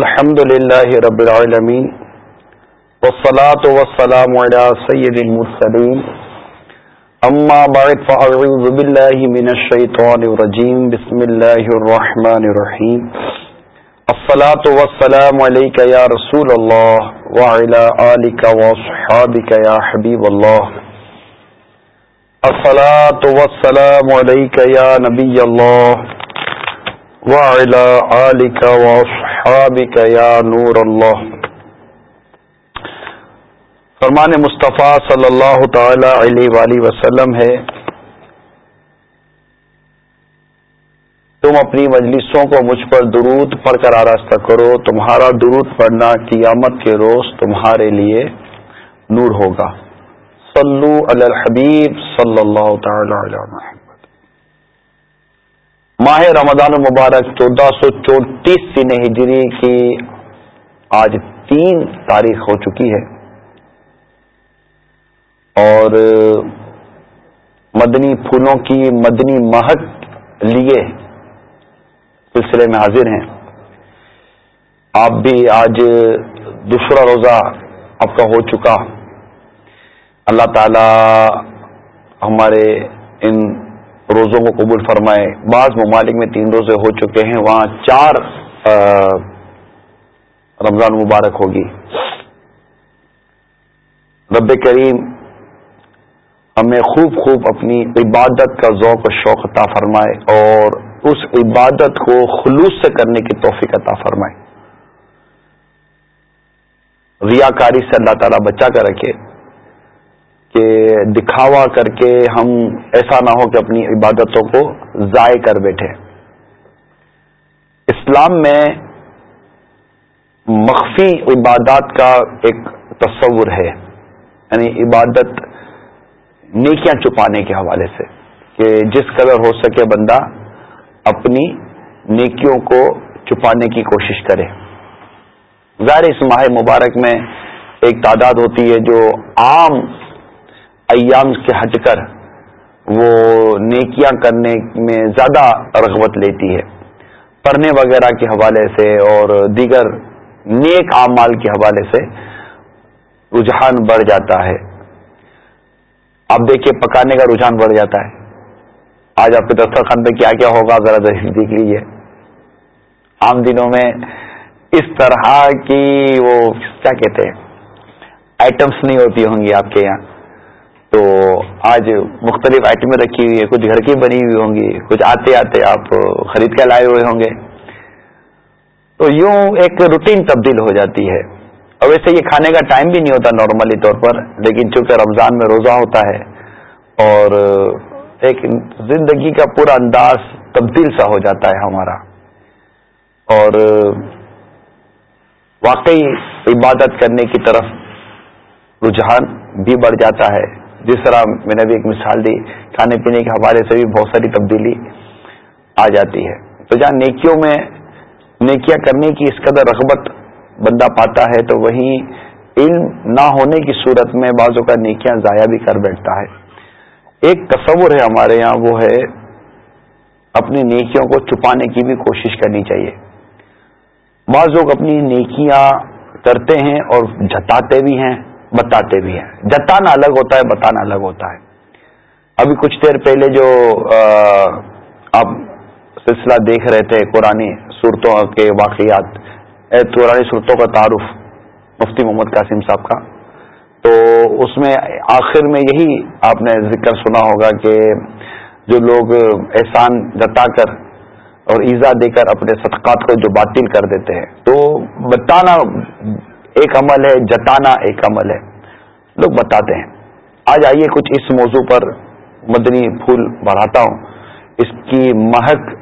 الحمد لله رب العالمين، والصلاة والسلام على سيد المرسلين. أما بعد، فأعوذ بالله من الشيطان الرجيم. بسم الله الرحمن الرحيم. الصلاة والسلام عليك يا رسول الله، وعلى آلك وصحابك يا حبيب الله. الصلاة والسلام عليك يا نبي الله وعلى آلك وصحابك يا نور الله. فرمان مصطفیٰ صلی اللہ تعالی علیہ وآلہ وسلم ہے، تم اپنی مجلسوں کو مجھ پر درود پڑھ کر آراستہ کرو، تمہارا درود پڑھنا قیامت کے روز تمہارے لیے نور ہوگا۔ صلو علی الحبیب صلی اللہ تعالی علی محمد ماہ رمضان المبارک چودہ سو چونتیس سن ہجری کی آج تین تاریخ ہو چکی ہے۔ اور مدنی پھولوں کی مدنی مہک لیے سلسلے میں حاضر ہیں۔ آپ بھی آج دوسرا روزہ آپ کا ہو چکا۔ اللہ تعالی ہمارے ان روزوں کو قبول فرمائے۔ بعض ممالک میں تین روزے ہو چکے ہیں، وہاں چار رمضان مبارک ہوگی۔ رب کریم ہمیں خوب خوب اپنی عبادت کا ذوق و شوق عطا فرمائے اور اس عبادت کو خلوص سے کرنے کی توفیق عطا فرمائے۔ ریا کاری سے اللہ تعالیٰ بچا کر رکھے۔ کہ دکھاوا کر کے ہم ایسا نہ ہو کہ اپنی عبادتوں کو ضائع کر بیٹھے۔ اسلام میں مخفی عبادات کا ایک تصور ہے یعنی عبادت نیکیاں چھپانے کے حوالے سے کہ جس قدر ہو سکے بندہ اپنی نیکیوں کو چھپانے کی کوشش کرے۔ ظاہر اس ماہ مبارک میں ایک تعداد ہوتی ہے جو عام ایام سے ہٹ کر وہ نیکیاں کرنے میں زیادہ رغبت لیتی ہے۔ پڑھنے وغیرہ کے حوالے سے اور دیگر نیک اعمال کے حوالے سے رجحان بڑھ جاتا ہے۔ آپ دیکھیے پکانے کا رجحان بڑھ جاتا ہے۔ آج آپ کے دسترخوان پہ کیا کیا ہوگا ذرا دیکھ لیجیے عام دنوں میں اس طرح کی وہ کیا کہتے ہیں آئٹمس نہیں ہوتی ہوں گی آپ کے یہاں۔ تو آج مختلف آئٹمیں رکھی ہوئی ہے کچھ گھر کی بنی ہوئی ہوں گی، کچھ آتے آتے آپ خرید کے لائے ہوئے ہوں گے۔ تو یوں ایک روٹین تبدیل ہو جاتی ہے۔ اور ویسے یہ کھانے کا ٹائم بھی نہیں ہوتا نارملی طور پر، لیکن چونکہ رمضان میں روزہ ہوتا ہے اور ایک زندگی کا پورا انداز تبدیل سا ہو جاتا ہے ہمارا۔ اور واقعی عبادت کرنے کی طرف رجحان بھی بڑھ جاتا ہے۔ جس طرح میں نے بھی ایک مثال دی، کھانے پینے کے حوالے سے بھی بہت ساری تبدیلی آ جاتی ہے۔ تو جہاں نیکیوں میں، نیکیاں کرنے کی اس قدر رغبت بندہ پاتا ہے، تو وہیں علم نہ ہونے کی صورت میں بعضوں کا نیکیاں ضائع بھی کر بیٹھتا ہے۔ ایک تصور ہے ہمارے یہاں، وہ ہے اپنی نیکیوں کو چھپانے کی بھی کوشش کرنی چاہیے۔ بعض لوگ اپنی نیکیاں کرتے ہیں اور جتاتے بھی ہیں۔ بتاتے بھی ہیں۔ جتانا الگ ہوتا ہے، بتانا الگ ہوتا ہے۔ ابھی کچھ دیر پہلے جو آپ سلسلہ دیکھ رہے تھے قرآن صورتوں کے واقعات قرآن صورتوں کا تعارف، مفتی محمد قاسم صاحب کا۔ تو اس میں آخر میں یہی آپ نے ذکر سنا ہوگا کہ جو لوگ احسان جتا کر اور ایزا دے کر اپنے صدقات کو جو باطل کر دیتے ہیں۔ تو بتانا ایک عمل ہے، جتانا ایک عمل ہے۔ لوگ بتاتے ہیں۔ آج آئیے کچھ اس موضوع پر مدنی پھول بڑھاتا ہوں۔ اس کی مہک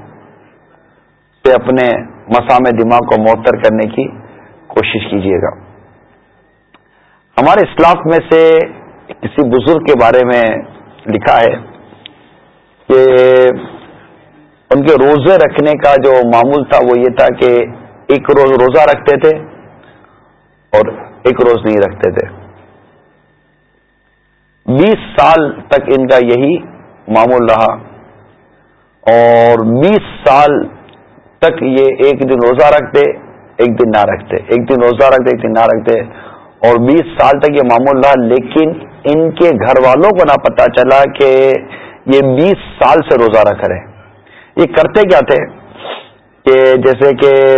سے اپنے مسام دماغ کو معطر کرنے کی کوشش کیجیے گا۔ ہمارے اسلاف میں سے کسی بزرگ کے بارے میں لکھا ہے کہ ان کے روزے رکھنے کا جو معمول تھا وہ یہ تھا کہ ایک روز روزہ رکھتے تھے۔ اور ایک روز نہیں رکھتے تھے۔ بیس سال تک ان کا یہی معمول رہا۔ اور بیس سال تک یہ ایک دن روزہ رکھتے، ایک دن نہ رکھتے۔ ایک دن روزہ رکھتے، ایک دن نہ رکھتے۔ اور بیس سال تک یہ معمول رہا، لیکن ان کے گھر والوں کو نہ پتا چلا کہ یہ بیس سال سے روزہ رکھ رہے یہ کرتے کیا تھے؟ کہ جیسے کہ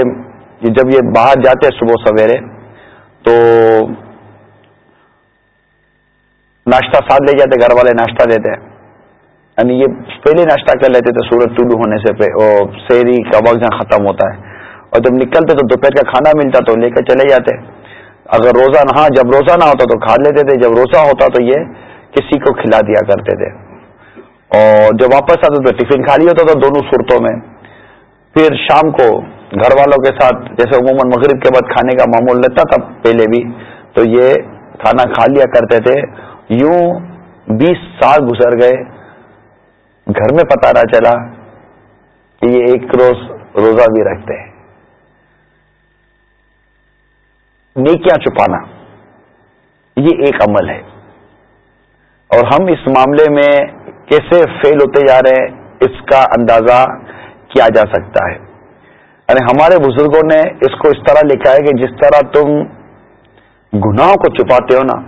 جب یہ باہر جاتے صبح سویرے تو ناشتہ ساتھ لے جاتے، گھر والے ناشتہ دیتے۔ یعنی یہ پہلے ناشتہ کر لیتے تھے، سورج طلوع ہونے سے شہری کا وقت جہاں ختم ہوتا ہے۔ اور جب نکلتے تو دوپہر کا کھانا ملتا تو لے کر چلے جاتے۔ اگر روزہ نہ ہاں، جب روزہ نہ ہوتا تو کھا لیتے تھے، جب روزہ ہوتا تو یہ کسی کو کھلا دیا کرتے تھے۔ اور جب واپس آتے تو ٹفن کھا لیا ہوتا تھا دونوں صورتوں میں۔ پھر شام کو گھر والوں کے ساتھ، جیسے عموماً مغرب کے بعد کھانے کا معمول لیتا تھا پہلے بھی، تو یہ کھانا کھا لیا کرتے تھے۔ یوں بیس سال گزر گئے۔ گھر میں پتا نہ چلا کہ یہ ایک روز روزہ بھی رکھتے ہیں۔ نیکیاں چھپانا، یہ ایک عمل ہے۔ اور ہم اس معاملے میں کیسے فیل ہوتے جا رہے ہیں، اس کا اندازہ کیا جا سکتا ہے۔ یعنی ہمارے بزرگوں نے اس کو اس طرح لکھا ہے کہ جس طرح تم گناہوں کو چھپاتے ہو نا،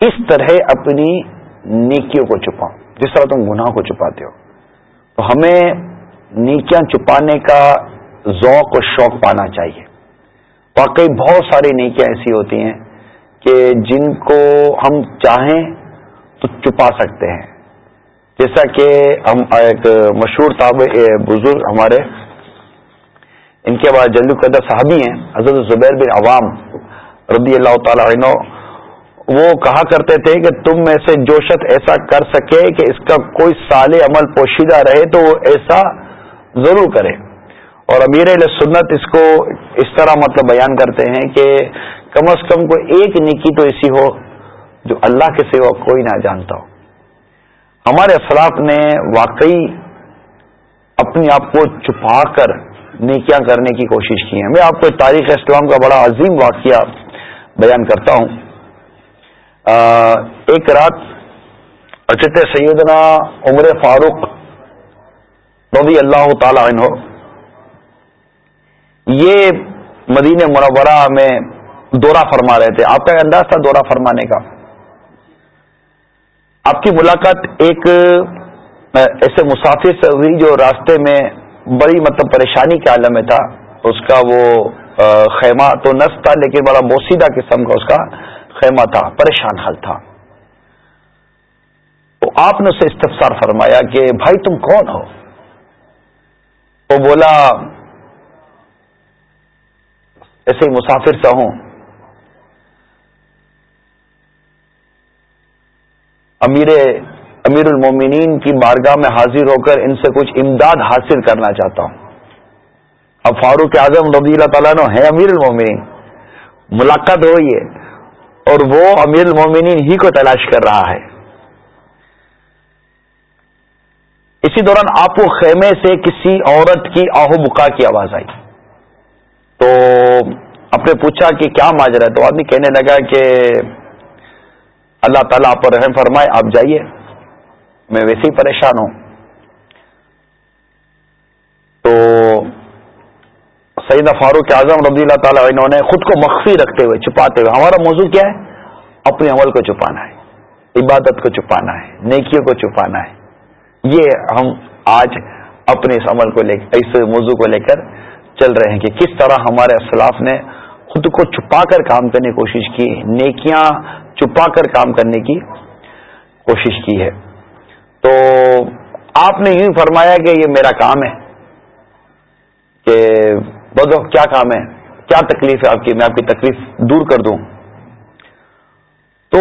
اس طرح اپنی نیکیوں کو چھپاؤ، جس طرح تم گناہ کو چھپاتے ہو۔ تو ہمیں نیکیاں چھپانے کا ذوق و شوق پانا چاہیے۔ واقعی بہت ساری نیکیاں ایسی ہوتی ہیں کہ جن کو ہم چاہیں تو چھپا سکتے ہیں۔ جیسا کہ ہم ایک مشہور تاب بزرگ ہمارے ان کے بعد جلو قدر صحابی ہیں، حضرت زبیر بن عوام رضی اللہ تعالی عنہ، وہ کہا کرتے تھے کہ تم میں سے جو شخص ایسا کر سکے کہ اس کا کوئی سال عمل پوشیدہ رہے تو وہ ایسا ضرور کرے۔ اور امیر علیہ سنت اس کو اس طرح مطلب بیان کرتے ہیں کہ کم از کم کوئی ایک نیکی تو ایسی ہو جو اللہ کے سوا کوئی نہ جانتا ہو۔ ہمارے افلاق نے واقعی اپنے آپ کو چھپا کر نیکیاں کرنے کی کوشش کی ہے میں آپ کو تاریخ اسلام کا بڑا عظیم واقعہ بیان کرتا ہوں۔ ایک رات اچت سیدنا عمر فاروق رضی اللہ تعالی عنہ، یہ مدین مرورہ میں دورہ فرما رہے تھے۔ آپ کا انداز تھا دورہ فرمانے کا۔ آپ کی ملاقات ایک ایسے مسافر سے ہوئی جو راستے میں بڑی مطلب پریشانی کے عالم میں تھا۔ اس کا وہ خیمہ تو نس تھا، لیکن بڑا موسیدہ قسم کا اس کا خیمہ تھا، پریشان حال تھا۔ تو آپ نے اسے استفسار فرمایا کہ بھائی تم کون ہو؟ وہ بولا، ایسے ہی مسافر سا ہوں۔ امیر امیر المومنین کی بارگاہ میں حاضر ہو کر ان سے کچھ امداد حاصل کرنا چاہتا ہوں۔ اب فاروق اعظم رضی اللہ تعالیٰ نے ہے امیر المومنین۔ ملاقات ہوئی ہے اور وہ امیر المومنین ہی کو تلاش کر رہا ہے۔ اسی دوران آپ کو خیمے سے کسی عورت کی آہو بکا کی آواز آئی۔ تو آپ نے پوچھا کہ کیا ماجرا ہے؟ تو آدمی کہنے لگا کہ اللہ تعالیٰ آپ پر رحم فرمائے، آپ جائیے۔ میں ویسے ہی پریشان ہوں۔ تو سیدہ فاروق اعظم رضی اللہ تعالیٰ انہوں نے خود کو مخفی رکھتے ہوئے چھپاتے ہوئے، ہمارا موضوع کیا ہے؟ اپنے عمل کو چھپانا ہے، عبادت کو چھپانا ہے، نیکیوں کو چھپانا ہے۔ یہ ہم آج اپنے اس عمل کو لے، اس موضوع کو لے کر چل رہے ہیں کہ کس طرح ہمارے اسلاف نے خود کو چھپا کر کام کرنے کی کوشش کی، نیکیاں چھپا کر کام کرنے کی کوشش کی ہے۔ تو آپ نے یوں فرمایا کہ یہ میرا کام ہے کہ بدو کیا کام ہے؟ کیا تکلیف ہے آپ کی؟ میں آپ کی تکلیف دور کر دوں۔ تو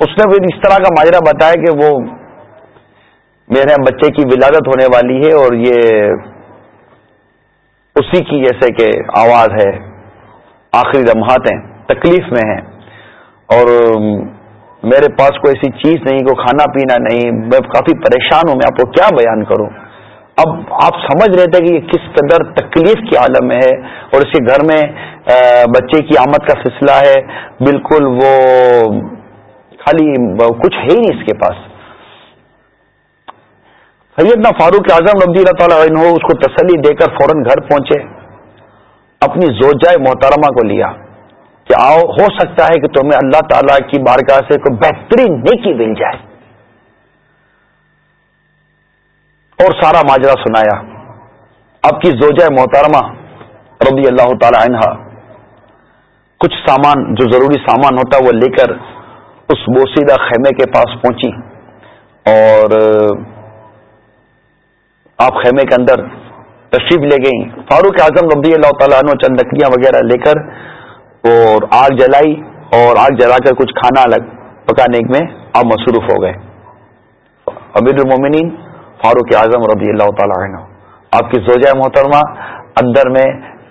اس نے پھر اس طرح کا ماجرا بتایا کہ وہ میرے ہاں بچے کی ولادت ہونے والی ہے اور یہ اسی کی جیسے کہ آواز ہے، آخری لمحات ہیں، تکلیف میں ہیں۔ اور میرے پاس کوئی ایسی چیز نہیں کو کھانا پینا نہیں، میں کافی پریشان ہوں، میں آپ کو کیا بیان کروں؟ اب آپ سمجھ رہے تھے کہ یہ کس قدر تکلیف کی عالم میں ہے اور اس کے گھر میں بچے کی آمد کا سلسلہ ہے، بالکل وہ خالی کچھ ہے ہی نہیں اس کے پاس۔ سیدنا فاروق اعظم رضی اللہ تعالیٰ عنہ اس کو تسلی دے کر فوراً گھر پہنچے، اپنی زوجائے محترمہ کو لیا۔ کہ آؤ، ہو سکتا ہے کہ تمہیں اللہ تعالی کی بارگاہ سے کوئی بہترین نیکی مل جائے۔ اور سارا ماجرا سنایا۔ اب کی زوجہ محترمہ رضی اللہ تعالی عنہ، کچھ سامان، جو ضروری سامان ہوتا، وہ لے کر اس بوسیدہ خیمے کے پاس پہنچی۔ اور، آپ خیمے کے اندر تشریف لے گئیں۔ فاروق اعظم رضی اللہ تعالیٰ عنہ چند لکڑیاں وغیرہ لے کر اور آگ جلائی اور آگ جلا کر کچھ کھانا الگ پکانے میں آپ مصروف ہو گئے۔ امیر المومنین فاروق اعظم رضی اللہ تعالیٰ عنہ، آپ کی زوجہ محترمہ، اندر میں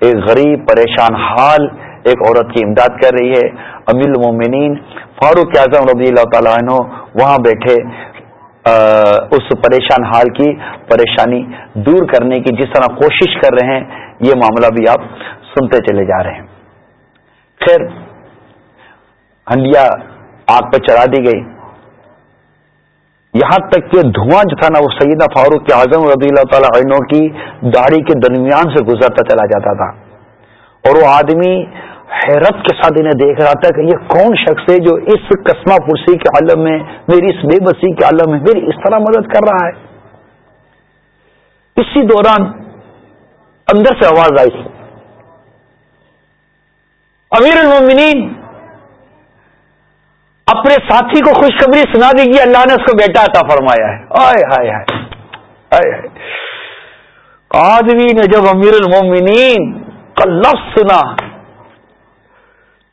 ایک غریب، پریشان حال ایک عورت کی امداد کر رہی ہے۔ امیر المومنین فاروق اعظم رضی اللہ تعالیٰ عنہ وہاں بیٹھے اس پریشان حال کی پریشانی دور کرنے کی جس طرح کوشش کر رہے ہیں، یہ معاملہ بھی آپ سنتے چلے جا رہے ہیں۔ خیر ہنڈیا آگ پہ چڑھا دی گئی۔ یہاں تک کہ دھواں جو تھا نا وہ سیدہ فاروق کے اعظم رضی اللہ تعالی عنہ کی داڑھی کے درمیان سے گزرتا چلا جاتا تھا۔ اور وہ آدمی حیرت کے ساتھ انہیں دیکھ رہا تھا کہ یہ کون شخص ہے جو اس قسمہ پرسی کے عالم میں، میری اس بے بسی کے عالم میں میری اس طرح مدد کر رہا ہے۔ اسی دوران اندر سے آواز آئی۔ امیر المومنین، اپنے ساتھی کو خوشخبری سنا دیجیے اللہ نے اس کو بیٹا عطا فرمایا ہے۔ آئے ہائے ہائے آدمی نے جب امیر المومنین کا لفظ سنا،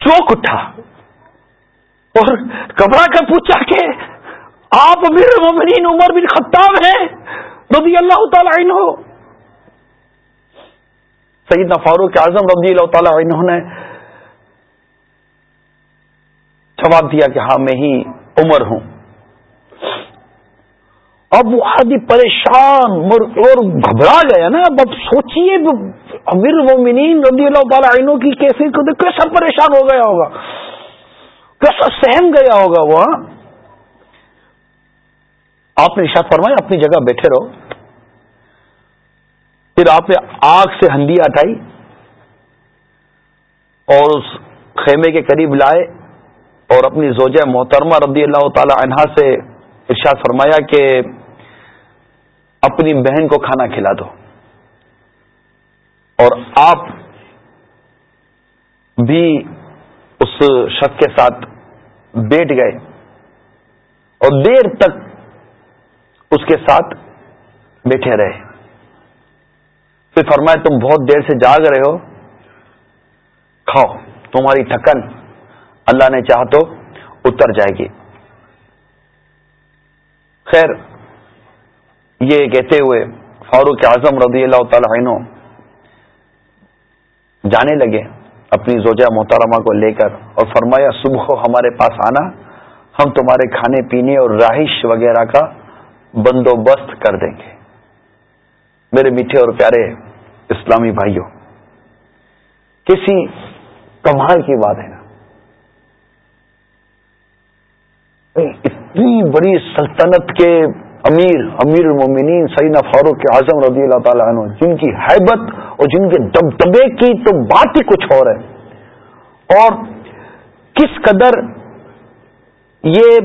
چوک اٹھا اور گھبرا کر پوچھا کہ آپ امیر المومنین عمر بن خطاب ہیں؟ رضی اللہ تعالی عنہ۔ سیدنا فاروق اعظم رضی اللہ تعالی عنہ نے جواب دیا کہ ہاں میں ہی عمر ہوں۔ اب وہ آدمی پریشان اور گھبرا گیا نا۔ اب اب سوچیے امیر مومنین رضی اللہ تعالیٰ عنہ کی کیسے کیسا پریشان ہو گیا ہوگا۔ کیسا سہم گیا ہوگا وہ ہاں۔ آپ نے ارشاد فرمایا، اپنی جگہ بیٹھے رہو۔ پھر آپ نے آگ سے ہنڈی ہٹائی اور اس خیمے کے قریب لائے۔ اور اپنی زوجہ محترمہ رضی اللہ تعالی عنہا سے ارشاد فرمایا کہ اپنی بہن کو کھانا کھلا دو۔ اور آپ بھی اس شخص کے ساتھ بیٹھ گئے۔ اور دیر تک اس کے ساتھ بیٹھے رہے۔ پھر فرمایا تم بہت دیر سے جاگ رہے ہو۔ کھاؤ، تمہاری تھکن اللہ نے چاہ تو اتر جائے گی۔ خیر، یہ کہتے ہوئے فاروق اعظم رضی اللہ تعالی عنہ جانے لگے اپنی زوجہ محترمہ کو لے کر اور فرمایا، صبح ہمارے پاس آنا، ہم تمہارے کھانے پینے اور رہائش وغیرہ کا بندوبست کر دیں گے۔ میرے میٹھے اور پیارے اسلامی بھائیوں، کسی کمال کی بات ہے نا۔ اتنی بڑی سلطنت کے امیر امیر المومنین سیدنا فاروق اعظم رضی اللہ تعالیٰ عنہ، جن کی حیبت اور جن کے دبدبے کی تو بات ہی کچھ اور ہے۔ اور کس قدر یہ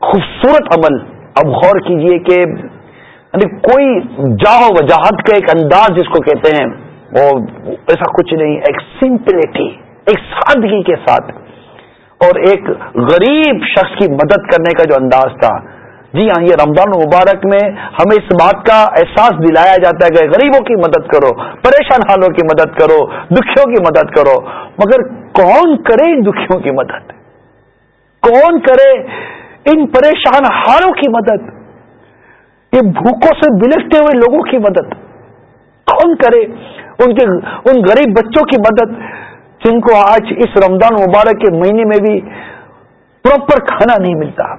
خوبصورت عمل، اب غور کیجیے کہ یعنی کوئی جاہو وجاہت کا ایک انداز جس کو کہتے ہیں، وہ ایسا کچھ نہیں، ایک سمپلٹی ایک سادگی کے ساتھ۔ اور ایک غریب شخص کی مدد کرنے کا جو انداز تھا۔ جی ہاں یہ رمضان مبارک میں ہمیں اس بات کا احساس دلایا جاتا ہے کہ غریبوں کی مدد کرو، پریشان حالوں کی مدد کرو، دکھیوں کی مدد کرو۔ مگر کون کرے ان دکھیوں کی مدد؟ کون کرے ان پریشان حالوں کی مدد؟ یہ بھوکوں سے بلکتے ہوئے لوگوں کی مدد۔ کون کرے ان کے، ان غریب بچوں کی مدد؟ جن کو آج اس رمضان مبارک کے مہینے میں بھی پراپر کھانا نہیں ملتا۔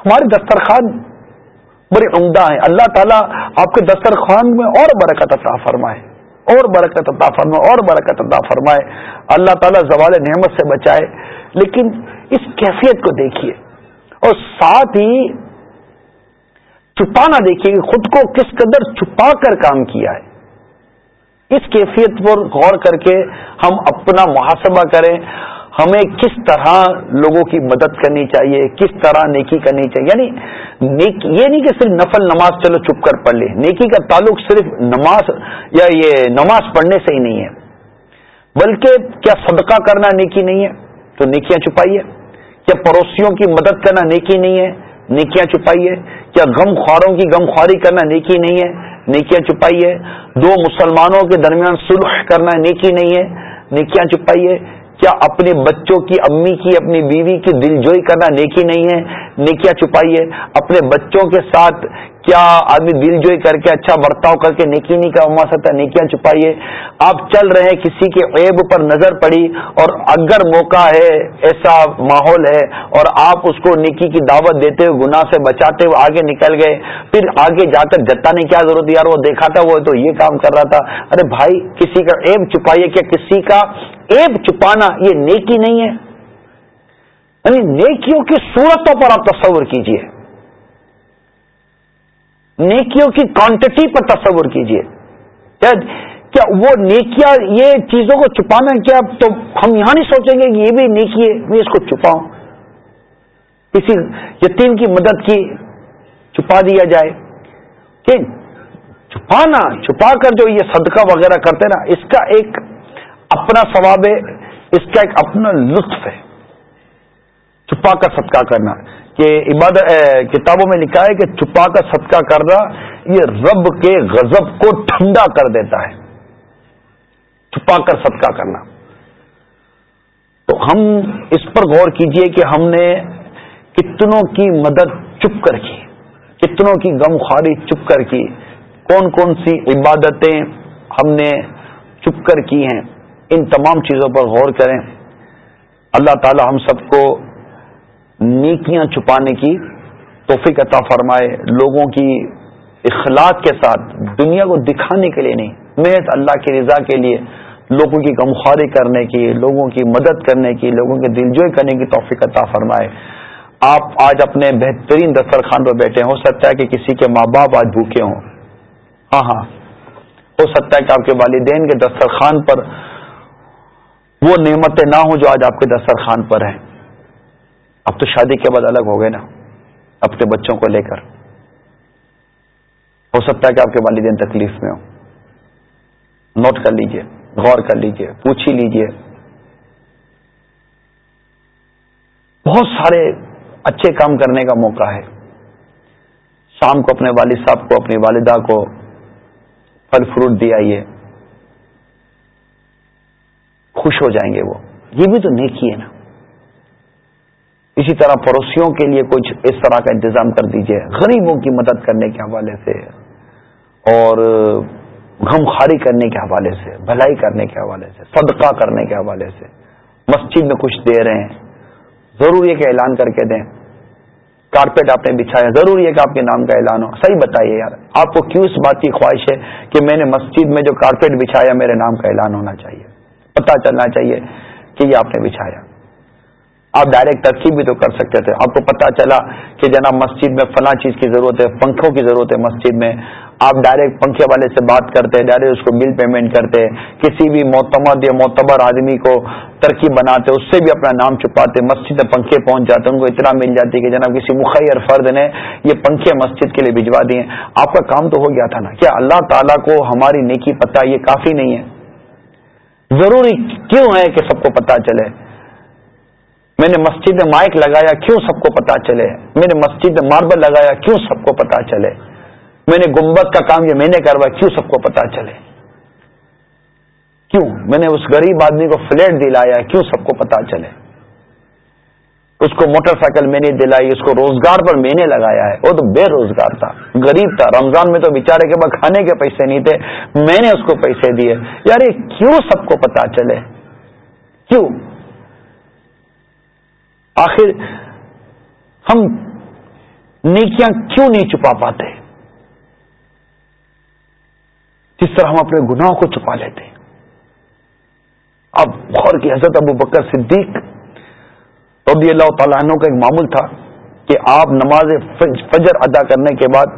ہمارے دسترخوان بڑے عمدہ ہیں۔ اللہ تعالیٰ آپ کے دسترخوان میں اور برکت عطا فرمائے۔ اور برکت عطا فرمائے، اور برکت عطا فرمائے۔ اللہ تعالیٰ زوال نعمت سے بچائے۔ لیکن اس کیفیت کو دیکھیے۔ اور ساتھ ہی چھپانا دیکھیے کہ خود کو کس قدر چھپا کر کام کیا ہے۔ اس کیفیت پر غور کر کے ہم اپنا محاسبہ کریں، ہمیں کس طرح لوگوں کی مدد کرنی چاہیے، کس طرح نیکی کرنی چاہیے۔ یعنی یہ نہیں کہ صرف نفل نماز، چلو چپ کر پڑھ لے نیکی کا تعلق صرف نماز یا یہ نماز پڑھنے سے ہی نہیں ہے۔ بلکہ کیا صدقہ کرنا نیکی نہیں ہے؟ تو نیکیاں چھپائیے۔ کیا پڑوسیوں کی مدد کرنا نیکی نہیں ہے؟ نیکیاں چھپائیے۔ کیا غم خواروں کی غم خواری کرنا نیکی نہیں ہے؟ نیکیاں چھپائیے دو مسلمانوں کے درمیان سلح کرنا نیکی نہیں ہے۔ نیکیاں چھپائیے کیا اپنے بچوں کی امی کی، اپنی بیوی کی دل جوئی کرنا نیکی نہیں ہے، نیکیاں چھپائیے اپنے بچوں کے ساتھ کیا آدمی دل جوئی کر کے اچھا برتاؤ کر کے نیکی نہیں کما سکتا؟ نیکیاں چھپائیے آپ چل رہے ہیں کسی کے عیب پر نظر پڑی اور اگر موقع ہے، ایسا ماحول ہے اور آپ اس کو نیکی کی دعوت دیتے ہوئے، گناہ سے بچاتے ہوئے آگے نکل گئے، پھر آگے جا کر جتانے کیا ضرورت یار وہ دیکھا تھا، وہ تو یہ کام کر رہا تھا۔ ارے بھائی، کسی کا عیب چھپائیے کیا؟ کسی کا عیب چھپانا یہ نیکی نہیں ہے۔ یعنی نیکیوں کی صورتوں پر آپ تصور کیجیے۔ نیکیوں کی کوانٹٹی پر تصور کیجیے۔ کیا وہ نیکیاں یہ چیزوں کو چھپانا کیا تو ہم یہاں نہیں سوچیں گے کہ یہ بھی نیکی ہے، میں اس کو چھپاؤں۔ کسی یتیم کی مدد کی چھپا دیا جائے۔ کہ چھپانا، چھپا کر جو یہ صدقہ وغیرہ کرتے نا، اس کا ایک اپنا ثواب ہے، اس کا ایک اپنا لطف ہے۔ چھپا کر صدقہ کرنا۔ کہ عبادت کتابوں میں لکھا ہے کہ چھپا کر صدقہ کرنا یہ رب کے غضب کو ٹھنڈا کر دیتا ہے۔ چھپا کر صدقہ کرنا۔ تو ہم اس پر غور کیجیے کہ ہم نے کتنوں کی مدد چپ کر کی، کتنوں کی غم خواری چپ کر کی۔ کون کون سی عبادتیں ہم نے چپ کر کی ہیں؟ ان تمام چیزوں پر غور کریں۔ اللہ تعالی ہم سب کو نیکیاں چھپانے کی توفیق عطا فرمائے، لوگوں کی اخلاق کے ساتھ، دنیا کو دکھانے کے لیے نہیں محض اللہ کی رضا کے لیے، لوگوں کی غمخواری کرنے کی، لوگوں کی مدد کرنے کی، لوگوں کے دلجوئی کرنے کی توفیق عطا فرمائے۔ آپ آج اپنے بہترین دسترخوان پر بیٹھے ہو سکتا ہے کہ کسی کے ماں باپ آج بھوکے ہوں۔ ہاں ہاں ہو سکتا ہے کہ آپ کے والدین کے دسترخوان پر وہ نعمتیں نہ ہوں جو آج آپ کے دسترخوان پر ہیں۔ اب تو شادی کے بعد الگ ہو گئے نا، اپنے بچوں کو لے کر۔ ہو سکتا ہے کہ آپ کے والدین تکلیف میں ہو نوٹ کر لیجیے، غور کر لیجیے، پوچھ ہی لیجیے۔ بہت سارے اچھے کام کرنے کا موقع ہے۔ شام کو اپنے والد صاحب کو، اپنی والدہ کو پھل فروٹ دیا یہ خوش ہو جائیں گے وہ۔ یہ بھی تو نیکی ہے نا۔ اسی طرح پڑوسیوں کے لیے کچھ اس طرح کا انتظام کر دیجیے۔ غریبوں کی مدد کرنے کے حوالے سے اور غم خاری کرنے کے حوالے سے، بھلائی کرنے کے حوالے سے، صدقہ کرنے کے حوالے سے۔ مسجد میں کچھ دے رہے ہیں۔ ضروری ہے کہ اعلان کر کے دیں۔ کارپیٹ آپ نے بچھایا۔ ضروری ہے کہ آپ کے نام کا اعلان ہو۔ صحیح بتائیے یار، آپ کو کیوں اس بات کی خواہش ہے کہ میں نے مسجد میں جو کارپیٹ بچھایا، میرے نام کا اعلان ہونا چاہیے؟ پتہ چلنا چاہیے کہ یہ آپ نے بچھایا۔ آپ ڈائریکٹ ترکیب بھی تو کر سکتے تھے۔ آپ کو پتا چلا کہ جناب مسجد میں فلاں چیز کی ضرورت ہے، پنکھوں کی ضرورت ہے مسجد میں۔ آپ ڈائریکٹ پنکھے والے سے بات کرتے ڈائریکٹ اس کو بل پیمنٹ کرتے۔ کسی بھی معتمد یا معتبر آدمی کو ترکیب بناتے، اس سے بھی اپنا نام چھپاتے، مسجد میں پنکھے پہنچ جاتے، ان کو اطلاع مل جاتی کہ جناب کسی مخیر فرد نے یہ پنکھے مسجد کے لیے بھجوا دیے۔ آپ کا کام تو ہو گیا تھا نا۔ کیا اللہ تعالیٰ کو ہماری نیکی پتہ یہ کافی نہیں ہے؟ ضروری کیوں ہے کہ سب کو پتا چلے؟ میں نے مسجد میں مائک لگایا، کیوں سب کو پتا چلے؟ میں نے مسجد میں ماربل لگایا، کیوں سب کو پتا چلے؟ میں نے گمبت کا کام یہ میں نے کروایا کیوں سب کو پتا چلے؟ کیوں؟ میں نے اس غریب آدمی کو فلیٹ دلایا، کیوں سب کو پتا چلے؟ اس کو موٹر سائیکل میں نے دلائی، اس کو روزگار پر میں نے لگایا ہے۔ وہ تو بے روزگار تھا۔ غریب تھا۔ رمضان میں تو بیچارے کے بعد کھانے کے پیسے نہیں تھے۔ میں نے اس کو پیسے دیے۔ یار، یہ کیوں سب کو پتا چلے؟ کیوں؟ آخر ہم نیکیاں کیوں نہیں چھپا پاتے؟ جس طرح ہم اپنے گناہوں کو چھپا لیتے۔ اب غور کی حضرت ابو بکر صدیق رضی اللہ تعالیٰ عنہ کا ایک معمول تھا کہ آپ نماز فجر ادا کرنے کے بعد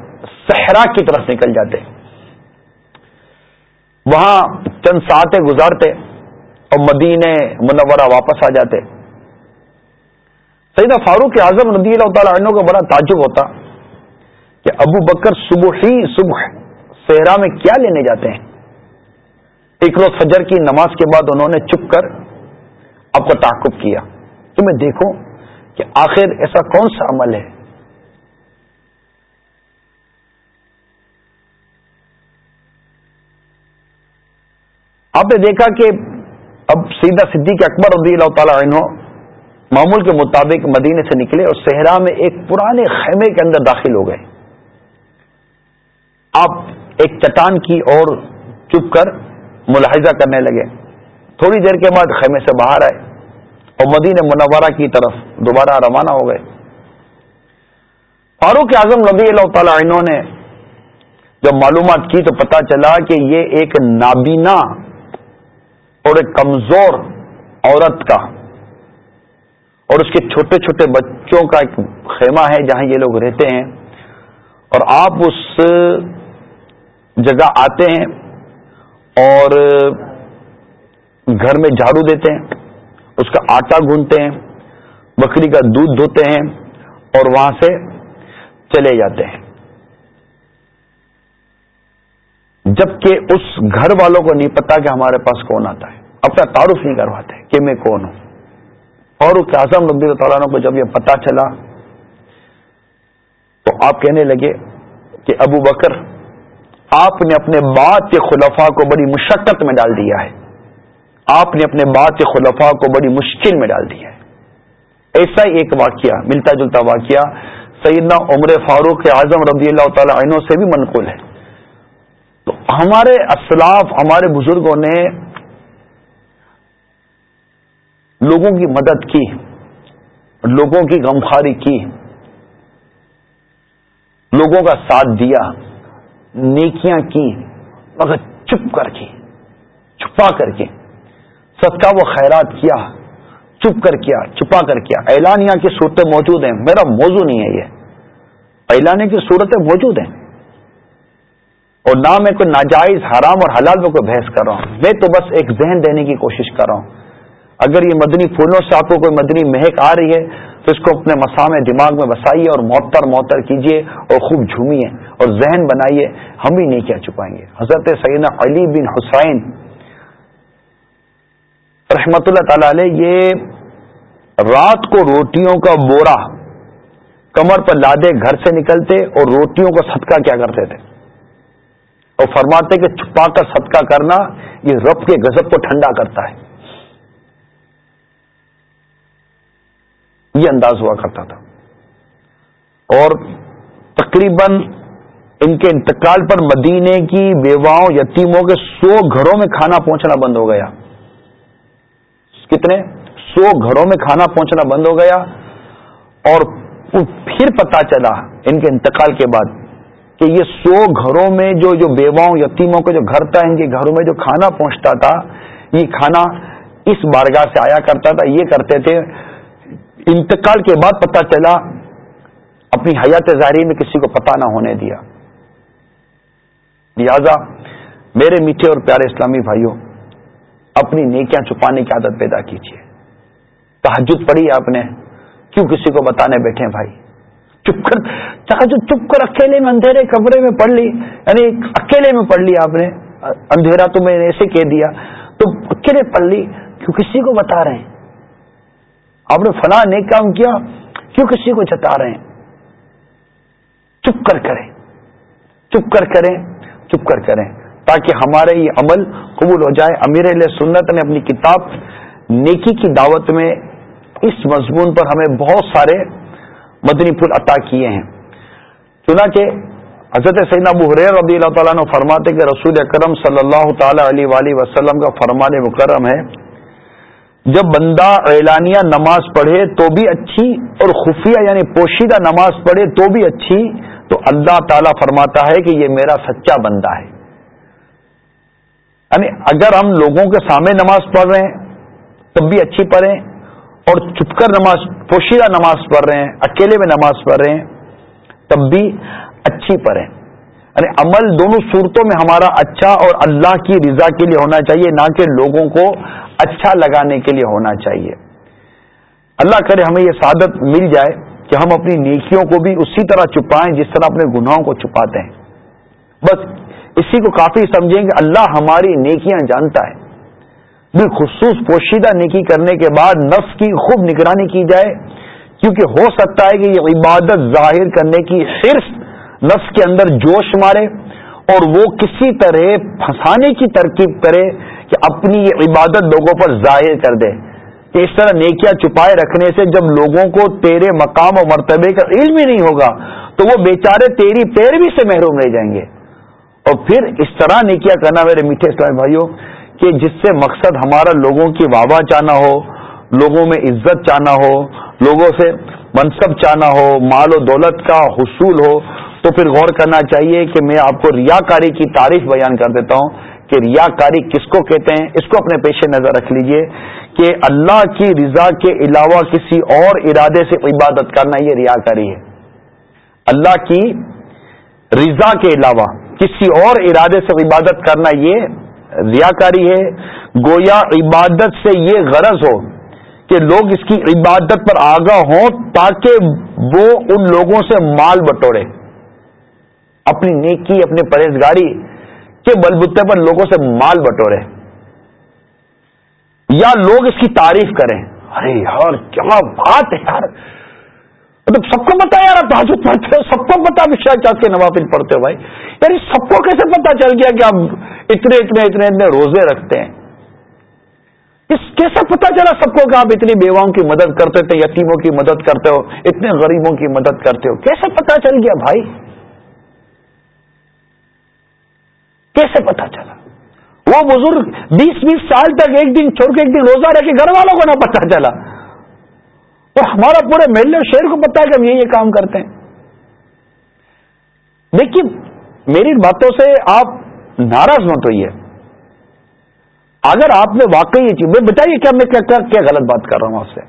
صحرا کی طرف نکل جاتے۔ وہاں چند ساتیں گزارتے اور مدینے منورہ واپس آ جاتے۔ سیدہ فاروق اعظم رضی اللہ تعالیٰ عنہ کا بڑا تعجب ہوتا کہ ابو بکر صبح ہی صبح صحرا میں کیا لینے جاتے ہیں۔ ایک روز فجر کی نماز کے بعد انہوں نے چپ کر آپ کا تعقب کیا۔ تو میں دیکھوں کہ آخر ایسا کون سا عمل ہے۔ آپ نے دیکھا کہ اب سیدھا صدیق اکبر رضی اللہ تعالی عنہ معمول کے مطابق مدینے سے نکلے اور صحرا میں ایک پرانے خیمے کے اندر داخل ہو گئے۔ آپ ایک چٹان کی اور چپ کر ملاحظہ کرنے لگے۔ تھوڑی دیر کے بعد خیمے سے باہر آئے۔ اور مدین منورہ کی طرف دوبارہ روانہ ہو گئے۔ فاروق اعظم نبی اللہ تعالی عنہ نے جب معلومات کی تو پتا چلا کہ یہ ایک نابینا اور ایک کمزور عورت کا اور اس کے چھوٹے چھوٹے بچوں کا ایک خیمہ ہے جہاں یہ لوگ رہتے ہیں۔ اور آپ اس جگہ آتے ہیں اور گھر میں جھاڑو دیتے ہیں۔ اس کا آٹا گھونتے ہیں، بکری کا دودھ دھوتے ہیں اور وہاں سے چلے جاتے ہیں۔ جبکہ اس گھر والوں کو نہیں پتا کہ ہمارے پاس کون آتا ہے۔ اپنا تعارف نہیں کرواتے کہ میں کون ہوں۔ اور اس اعظم ربی تعالیٰ کو جب یہ پتا چلا تو آپ کہنے لگے کہ ابو بکر، آپ نے اپنے بات کے خلفاء کو بڑی مشقت میں ڈال دیا ہے۔ آپ نے اپنے بات کے خلفاء کو بڑی مشکل میں ڈال دیا ہے۔ ایسا ہی ایک واقعہ، ملتا جلتا واقعہ، سیدنا عمر فاروق اعظم رضی اللہ تعالی عنہ سے بھی منقول ہے۔ تو ہمارے اسلاف، ہمارے بزرگوں نے لوگوں کی مدد کی، لوگوں کی غمخاری کی، لوگوں کا ساتھ دیا، نیکیاں کی، مگر چپ کر کے، چھپا کر کے صدقہ وہ خیرات کیا، چپ کر کیا، چھپا کر کیا۔ اعلانیہ کی صورتیں موجود ہیں، میرا موضوع نہیں ہے یہ۔ اعلانیہ کی صورتیں موجود ہیں۔ اور نہ میں کوئی ناجائز، حرام اور حلال میں کوئی بحث کر رہا ہوں، میں تو بس ایک ذہن دینے کی کوشش کر رہا ہوں۔ اگر یہ مدنی پھولوں سے آپ کو کوئی مدنی مہک آ رہی ہے، تو اس کو اپنے مسامے دماغ میں بسائیے اور معطر معطر کیجیے اور خوب جھومیے اور ذہن بنائیے، ہم بھی نہیں کیا چپائیں گے۔ حضرت سیدنا علی بن حسین رحمت اللہ تعالی علیہ، یہ رات کو روٹیوں کا بورا کمر پر لادے گھر سے نکلتے اور روٹیوں کا صدقہ کیا کرتے تھے۔ اور فرماتے کہ چھپا کر صدقہ کرنا یہ رب کے غزب کو ٹھنڈا کرتا ہے۔ یہ انداز ہوا کرتا تھا۔ اور تقریباً ان کے انتقال پر مدینے کی بیواؤں یتیموں کے سو گھروں میں کھانا پہنچنا بند ہو گیا۔ کتنے سو گھروں میں کھانا پہنچنا بند ہو گیا اور پھر پتا چلا ان کے انتقال کے بعد کہ یہ سو گھروں میں جو جو بیواؤں یتیموں کا جو گھر تھا، ان کے گھروں میں جو کھانا پہنچتا تھا، یہ کھانا اس بارگاہ سے آیا کرتا تھا، یہ کرتے تھے۔ انتقال کے بعد پتا چلا، اپنی حیات ظاہری میں کسی کو پتا نہ ہونے دیا۔ لہذا میرے میٹھے اور پیارے اسلامی بھائیوں اپنی نیکیاں چھپانے کی عادت پیدا کیجیے۔ تحجد پڑھی آپ نے۔ کیوں کسی کو بتانے بیٹھے بھائی؟ چپ کر تحجد چپ کر اکیلے میں اندھیرے کمرے میں پڑھ لی یعنی اکیلے میں پڑھ لی آپ نے۔ اندھیرا تو میں نے ایسے کہہ دیا۔ تو اکیلے پڑھ لی، کیوں کسی کو بتا رہے ہیں؟ آپ نے فلاں نیک کام کیا، کیوں کسی کو جتا رہے ہیں؟ چپ کر کریں۔ چپ کر کریں۔ چپ کر کریں۔ تاکہ ہمارے یہ عمل قبول ہو جائے۔ امیر علیہ سنت نے اپنی کتاب نیکی کی دعوت میں اس مضمون پر ہمیں بہت سارے مدنی پھول عطا کیے ہیں۔ چنانچہ حضرت سعین ابو حریر رضی اللہ تعالیٰ نے فرماتے کہ رسول اکرم صلی اللہ تعالی علیہ وسلم کا فرمان مکرم ہے، جب بندہ اعلانیہ نماز پڑھے تو بھی اچھی اور خفیہ یعنی پوشیدہ نماز پڑھے تو بھی اچھی، تو اللہ تعالی فرماتا ہے کہ یہ میرا سچا بندہ ہے۔ یعنی اگر ہم لوگوں کے سامنے نماز پڑھ رہے ہیں، تب بھی اچھی پڑھیں، اور چپ کر نماز، پوشیدہ نماز پڑھ رہے ہیں، اکیلے میں نماز پڑھ رہے ہیں، تب بھی اچھی پڑھیں۔ یعنی عمل دونوں صورتوں میں ہمارا اچھا اور اللہ کی رضا کے لیے ہونا چاہیے، نہ کہ لوگوں کو اچھا لگانے کے لیے ہونا چاہیے۔ اللہ کرے ہمیں یہ سعادت مل جائے کہ ہم اپنی نیکیوں کو بھی اسی طرح چھپائیں جس طرح اپنے گناہوں کو چھپاتے ہیں۔ بس اسی کو کافی سمجھیں کہ اللہ ہماری نیکیاں جانتا ہے۔ بالخصوص پوشیدہ نیکی کرنے کے بعد نفس کی خوب نگرانی کی جائے، کیونکہ ہو سکتا ہے کہ یہ عبادت ظاہر کرنے کی حرص نفس کے اندر جوش مارے اور وہ کسی طرح پھنسانے کی ترکیب کرے کہ اپنی یہ عبادت لوگوں پر ظاہر کر دے۔ کہ اس طرح نیکیاں چھپائے رکھنے سے جب لوگوں کو تیرے مقام و مرتبے کا علم ہی نہیں ہوگا، تو وہ بیچارے تیری پیروی سے محروم رہ جائیں گے۔ اور پھر اس طرح نیکیاں کرنا میرے میٹھے اسلام بھائیوں کہ جس سے مقصد ہمارا لوگوں کی واہ واہ چاہنا ہو، لوگوں میں عزت چاہنا ہو، لوگوں سے منصب چاہنا ہو، مال و دولت کا حصول ہو، تو پھر غور کرنا چاہیے کہ میں آپ کو ریاکاری کی تعریف بیان کر دیتا ہوں کہ ریاکاری کس کو کہتے ہیں؟ اس کو اپنے پیش نظر رکھ لیجیے کہ اللہ کی رضا کے علاوہ کسی اور ارادے سے عبادت کرنا یہ ریاکاری ہے۔ اللہ کی رضا کے علاوہ کسی اور ارادے سے عبادت کرنا یہ ریاکاری ہے۔ گویا عبادت سے یہ غرض ہو کہ لوگ اس کی عبادت پر آگاہ ہوں تاکہ وہ ان لوگوں سے مال بٹورے۔ اپنی نیکی، اپنی پرہیزگاری کے بلبتے پر لوگوں سے مال بٹورے۔ یا لوگ اس کی تعریف کریں۔ ارے یار، کیا بات ہے یار؟ مطلب سب کو پتا یار، آپ پڑھتے ہو، سب کو پتا چاہتے نوافل پڑھتے ہو بھائی۔ یار سب کو کیسے پتا چل گیا کہ آپ اتنے اتنے اتنے اتنے روزے رکھتے ہیں؟ کیسے پتا چلا سب کو کہ آپ اتنی بیواؤں کی مدد کرتے تھے، یتیموں کی مدد کرتے ہو، اتنے غریبوں کی مدد کرتے ہو؟ کیسے پتا چل گیا بھائی؟ کیسے پتا چلا؟ وہ بزرگ بیس بیس سال تک ایک دن چھوڑ کے ایک دن روزہ رہ کے گھر والوں کو نہ پتا چلا۔ اور ہمارا پورے محلے شہر کو پتا ہے کہ ہم یہ کام کرتے ہیں۔ دیکھیے، میری باتوں سے آپ ناراض مت ہوئی ہے اگر آپ نے واقعی یہ چیز بتائیے کیا میں کیا غلط بات کر رہا ہوں آپ سے؟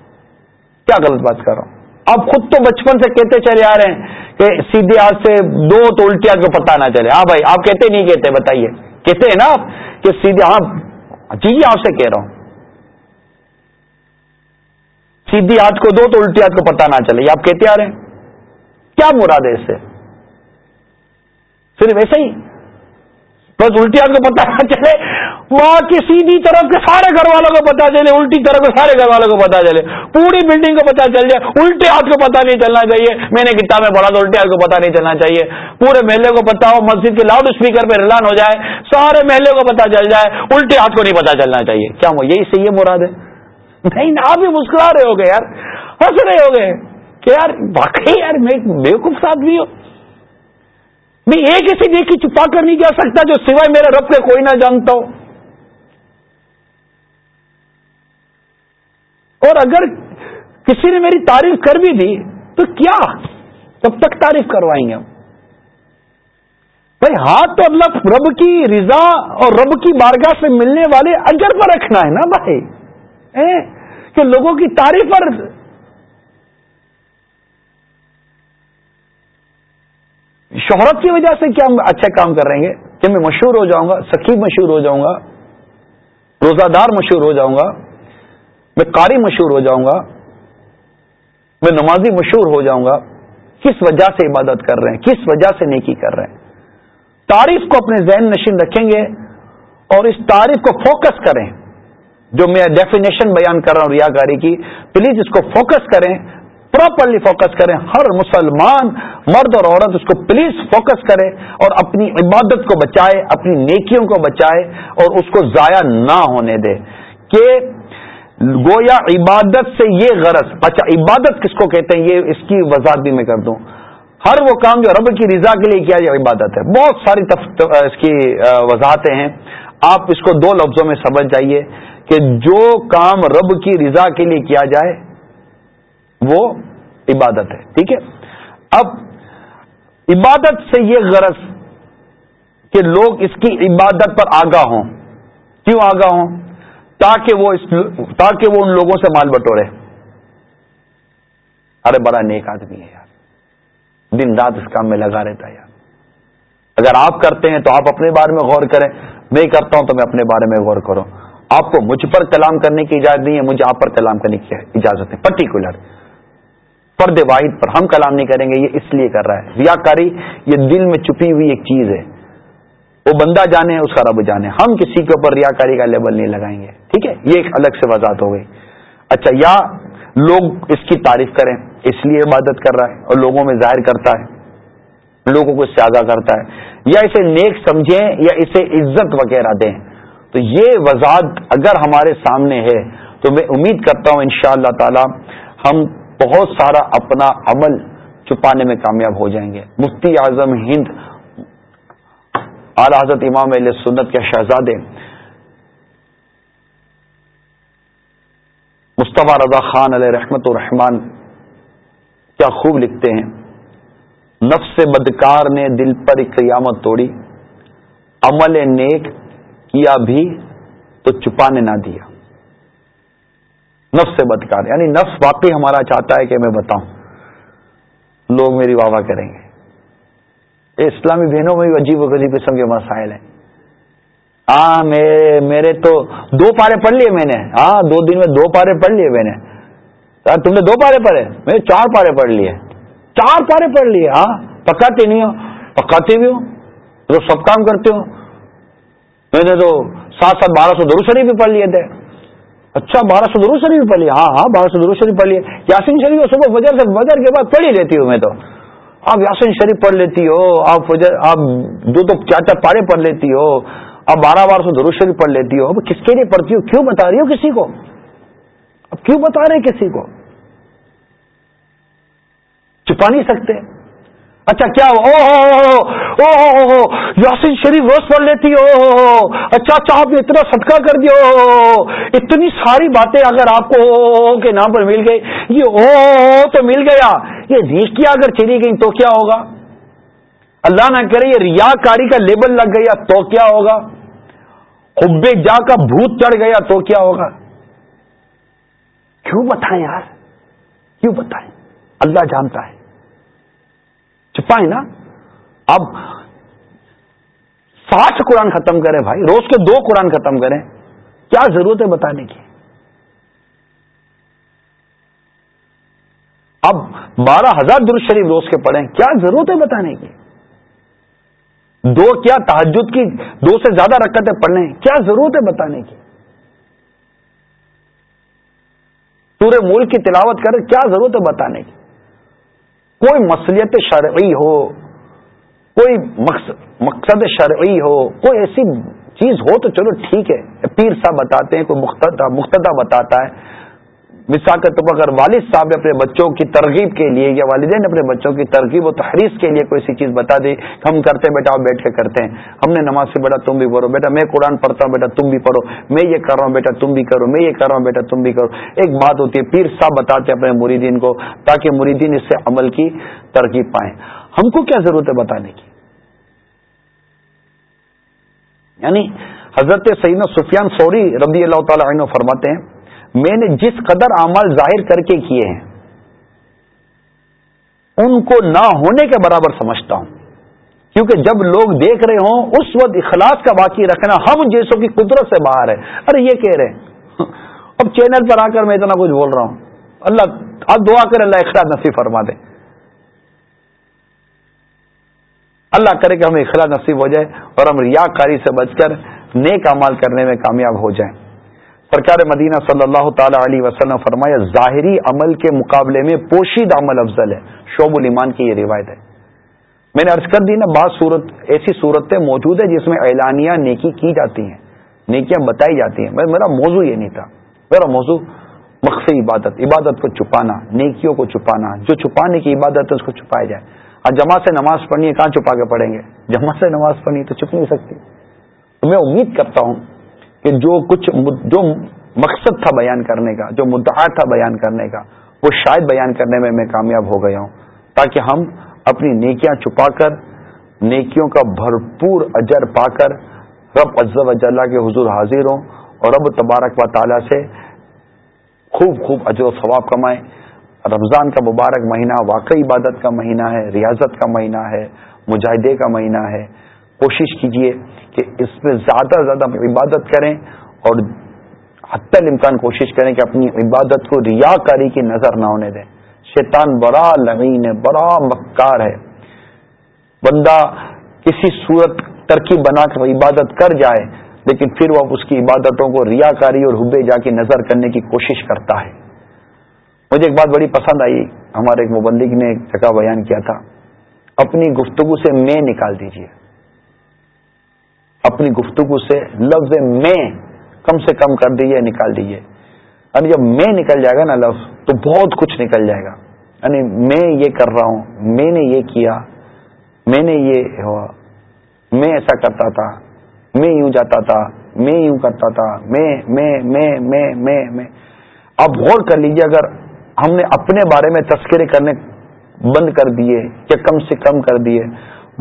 کیا غلط بات کر رہا ہوں؟ آپ خود تو بچپن سے کہتے چلے آ رہے ہیں کہ سیدھے ہاتھ سے دو تو الٹیا کو پتا نہ چلے۔ ہاں بھائی، آپ کہتے نہیں کہتے، بتائیے۔ کہتے ہیں نا آپ کہ سیدھے ہاں جی آپ سے کہہ رہا ہوں۔ سیدھی ہاتھ کو دو تو الٹی ہاتھ کو پتا نہ چلے۔ آپ کہتے آ رہے ہیں؟ کیا مراد ہے اس سے؟ صرف ایسے ہی۔ بس الٹی آپ کو پتا نہ چلے۔ وہاں کی سیدھی طرف کے سارے گھر والوں کو پتا چلے، الٹی طرف کے سارے گھر والوں کو پتا چلے۔ پوری بلڈنگ کو پتا چل جائے۔ الٹے ہاتھ کو پتا نہیں چلنا چاہیے۔ میں نے کتابیں پڑھا تو الٹے ہاتھ کو پتا نہیں چلنا چاہیے۔ پورے محلے کو پتا ہو، مسجد کے لاؤڈ اسپیکر پہ اعلان ہو جائے۔ سارے محلے کو پتا چل جائے۔ الٹے ہاتھ کو نہیں پتا چلنا چاہیے۔ کیا یہی سے یہ مراد ہے؟ نہیں آپ بھی مسکرا رہے ہو گے یار، ہنس رہے ہو گئے کہ یار، واقعی یار، میں بےوقوف آدمی ہوں۔ میں ایک ایسی نیکی چھپا کر نہیں جا سکتا جو سوائے میرے رب کے کوئی نہ جانتا ہو۔ اور اگر کسی نے میری تعریف کر بھی دی، تو کیا؟ کب تک تعریف کروائیں گے ہم؟ بھائی ہاتھ تو اللہ رب کی رضا اور رب کی بارگاہ سے ملنے والے اجر پر رکھنا ہے نا بھائی۔ کہ لوگوں کی تعریف پر شہرت کی وجہ سے کیا ہم اچھے کام کر رہیں گے کہ میں مشہور ہو جاؤں گا سکیب مشہور ہو جاؤں گا روزہ دار مشہور ہو جاؤں گا، میں قاری مشہور ہو جاؤں گا، میں نمازی مشہور ہو جاؤں گا، کس وجہ سے عبادت کر رہے ہیں؟ کس وجہ سے نیکی کر رہے ہیں؟ تعریف کو اپنے ذہن نشین رکھیں گے اور اس تعریف کو فوکس کریں۔ جو میں ڈیفینیشن بیان کر رہا ہوں ریاکاری کی پلیز اس کو فوکس کریں پراپرلی فوکس کریں، ہر مسلمان، مرد اور عورت اس کو پلیز فوکس کرے اور اپنی عبادت کو بچائے، اپنی نیکیوں کو بچائے اور اس کو ضائع نہ ہونے دے۔ کہ گویا عبادت سے یہ غرض اچھا عبادت کس کو کہتے ہیں؟ یہ اس کی وضاحت بھی میں کر دوں۔ ہر وہ کام جو رب کی رضا کے لیے کیا جائے عبادت ہے۔ بہت ساری اس کی وضاحتیں ہیں۔ آپ اس کو دو لفظوں میں سمجھ جائیے۔ کہ جو کام رب کی رضا کے لیے کیا جائے، وہ عبادت ہے، ٹھیک ہے؟ اب عبادت سے یہ غرض کہ لوگ اس کی عبادت پر آگاہ ہوں۔ کیوں آگاہ ہوں؟ تاکہ وہ اس، تاکہ وہ ان لوگوں سے مال بٹورے۔ ارے بڑا نیک آدمی ہے یار۔ دن رات اس کام میں لگا رہتا ہے یار۔ اگر آپ کرتے ہیں تو آپ اپنے بارے میں غور کریں میں کرتا ہوں تو میں اپنے بارے میں غور کروں۔ آپ کو مجھ پر کلام کرنے کی اجازت نہیں ہے، مجھے آپ پر کلام کرنے کی اجازت ہے پرٹیکولر فرد واحد پر ہم کلام نہیں کریں گے، یہ اس لیے کر رہا ہے۔ ریا کاری، یہ دل میں چھپی ہوئی ایک چیز ہے۔ وہ بندہ جانے، اس کا رب جانے۔ ہم کسی کے اوپر ریا کاری کا لیبل نہیں لگائیں گے۔ ٹھیک ہے؟ یہ ایک الگ سے وضاحت ہو گئی۔ اچھا یا لوگ اس کی تعریف کریں، اس لیے عبادت کر رہا ہے اور لوگوں میں ظاہر کرتا ہے۔ لوگوں کو اس سے کرتا ہے۔ یا اسے نیک سمجھیں یا اسے عزت وغیرہ دیں۔ تو یہ وضاحت اگر ہمارے سامنے ہے تو میں امید کرتا ہوں ان شاء اللہ تعالی ہم بہت سارا اپنا عمل چھپانے میں کامیاب ہو جائیں گے۔ مفتی اعظم ہند، اعلی حضرت امام علیہ سنت کے شہزادے، مصطفیٰ رضا خان علیہ رحمت الرحمان کیا خوب لکھتے ہیں۔ نفس بدکار نے دل پر قیامت توڑی۔ عمل نیک کیا بھی تو چھپانے نہ دیا۔ نفس سے بدکار یعنی نفس واقعی ہمارا چاہتا ہے کہ میں بتاؤں۔ لوگ میری واہ کریں گے۔ اسلامی بہنوں میں بھی عجیب و غریب قسم کے مسائل ہیں۔ ہاں میرے تو دو پارے پڑھ لیے میں نے۔ ہاں دو دن میں دو پارے پڑھ لیے میں نے۔ ہاں، تم نے دو پارے پڑھے؟ میں چار پارے پڑھ لیے۔ چار پارے پڑھ لیے ہاں پکاتے نہیں ہو۔ پکاتے بھی ہو، تو سب کام کرتے ہو۔ میں نے تو سات سات بارہ سو درو شریف بھی پڑھ لیے تھے۔ اچھا بارہ سو درو شریف پڑھ لیا ہاں ہاں بارہ سو درو شریف پڑھ لیے۔ یاسین شریف صبح فجر سے فجر کے بعد پڑھ ہی لیتی ہوں میں تو۔ آپ یاسین شریف پڑھ لیتی ہو، آپ فجر، آپ دو تو چار چار پارے پڑھ لیتی ہو اب بارہ بار سو دروش شریف پڑھ لیتی ہو۔ اب کس کے لیے پڑھتی ہو؟ کیوں بتا رہی ہو کسی کو؟ اب کیوں بتا رہے کسی کو؟ چھپا نہیں سکتے۔ اچھا کیا ہو او یاسین شریف روز پڑھ لیتی ہو اچھا اچھا آپ نے اتنا صدقہ کر دیا اتنی ساری باتیں اگر آپ کو کے نام پر مل گئی یہ او تو مل گیا یہ ریشتیاں اگر چلی گئی تو کیا ہوگا اللہ نہ کرے یہ ریا کاری کا لیبل لگ گیا تو کیا ہوگا حب جا کا بھوت چڑھ گیا تو کیا ہوگا کیوں بتائیں یار کیوں بتائیں اللہ جانتا ہے چھپائیں نا؟ اب ساٹھ قرآن ختم کریں بھائی، روز کے دو قرآن ختم کریں، کیا ضرورت ہے بتانے کی؟ اب بارہ ہزار درست شریف روز کے پڑھیں، کیا ضرورت ہے بتانے کی؟ دو، کیا تحجد کی دو سے زیادہ رکعتیں پڑھنے کیا ضرورت ہے بتانے کی؟ پورے ملک کی تلاوت کرے کیا ضرورت ہے بتانے کی؟ کوئی مصلیت شرعی ہو، کوئی مقصد شرعی ہو، کوئی ایسی چیز ہو تو چلو ٹھیک ہے۔ پیر صاحب بتاتے ہیں، کوئی مختدہ بتاتا ہے۔ مثال کے طور پر اگر والد صاحب اپنے بچوں کی ترغیب کے لیے یا والدین نے اپنے بچوں کی ترغیب و تحریر کے لیے کوئی سی چیز بتا دی، ہم کرتے ہیں، بیٹا بیٹھ کے کرتے ہیں۔ ہم نے نماز سے بیٹا تم بھی پڑھو۔ بیٹا میں قرآن پڑھتا ہوں، بیٹا تم بھی پڑھو۔ میں یہ کر رہا ہوں، بیٹا تم بھی کرو۔ میں یہ کر رہا ہوں، بیٹا تم بھی کرو۔ ایک بات ہوتی ہے، پیر صاحب بتاتے ہیں اپنے مریدین کو تاکہ مریدین اس سے عمل کی ترغیب پائیں۔ ہم کو کیا ضرورت ہے بتانے کی؟ یعنی حضرت سعین سفیان سوری ربی اللہ تعالیٰ عنہ فرماتے ہیں میں نے جس قدر اعمال ظاہر کر کے کیے ہیں، ان کو نہ ہونے کے برابر سمجھتا ہوں۔ کیونکہ جب لوگ دیکھ رہے ہوں، اس وقت اخلاص کا باقی رکھنا ہم جیسوں کی قدرت سے باہر ہے۔ ارے، یہ کہہ رہے ہیں۔ اب چینل پر آ کر میں اتنا کچھ بول رہا ہوں۔ اللہ اب دعا کر اللہ اخلاص نصیب فرما دے۔ اللہ کرے کہ ہمیں اخلاص نصیب ہو جائے اور ہم ریا کاری سے بچ کر نیک امال کرنے میں کامیاب ہو جائیں۔ سرکار مدینہ صلی اللہ تعالی علیہ وسلم فرمایا، ظاہری عمل کے مقابلے میں پوشید عمل افضل ہے۔ شعب الایمان کی یہ روایت ہے۔ میں نے عرض کر دی نا، بعض صورت، ایسی صورتیں موجود ہیں جس میں اعلانیہ نیکی کی جاتی ہیں، نیکیاں بتائی جاتی ہیں۔ میرا موضوع یہ نہیں تھا۔ میرا موضوع مقصد عبادت عبادت کو چھپانا، نیکیوں کو چھپانا۔ جو چھپانے کی عبادت ہے، اس کو چھپایا جائے۔ اور جمع سے نماز پڑھنی ہے، کہاں چھپا کے پڑھیں گے؟ جمع سے نماز پڑھنی تو چھپ نہیں سکتی۔ تو میں امید کرتا ہوں کہ جو کچھ جو مقصد تھا بیان کرنے کا، جو مدعا تھا بیان کرنے کا، وہ شاید بیان کرنے میں میں کامیاب ہو گیا ہوں۔ تاکہ ہم اپنی نیکیاں چھپا کر، نیکیوں کا بھرپور اجر پا کر رب عزب اجلّہ کے حضور حاضر ہوں اور رب تبارک و تعالیٰ سے خوب خوب اجر و ثواب کمائیں۔ رمضان کا مبارک مہینہ واقعی عبادت کا مہینہ ہے، ریاضت کا مہینہ ہے، مجاہدے کا مہینہ ہے۔ کوشش کیجیے کہ اس میں زیادہ سے زیادہ عبادت کریں اور حتی الامکان کوشش کریں کہ اپنی عبادت کو ریا کاری کی نظر نہ ہونے دیں۔ شیطان بڑا لمین ہے، بڑا مکار ہے۔ بندہ کسی صورت ترکیب بنا کر عبادت کر جائے، لیکن پھر وہ اس کی عبادتوں کو ریا کاری اور حبے جا کی نظر کرنے کی کوشش کرتا ہے۔ مجھے ایک بات بڑی پسند آئی، ہمارے ایک مبلک نے ایک جگہ بیان کیا تھا۔ اپنی گفتگو سے میں نکال دیجیے اپنی گفتگو سے لفظ میں کم سے کم کر دیجیے نکال دیجیے یعنی جب میں نکل جائے گا نا لفظ، تو بہت کچھ نکل جائے گا۔ یعنی میں یہ کر رہا ہوں، میں نے یہ کیا، میں نے یہ ہوا۔ میں ایسا کرتا تھا، میں یوں جاتا تھا، میں یوں کرتا تھا، میں میں میں میں میں میں۔ آپ غور کر لیجیے اگر ہم نے اپنے بارے میں تذکرے کرنے بند کر دیے یا کم سے کم کر دیے،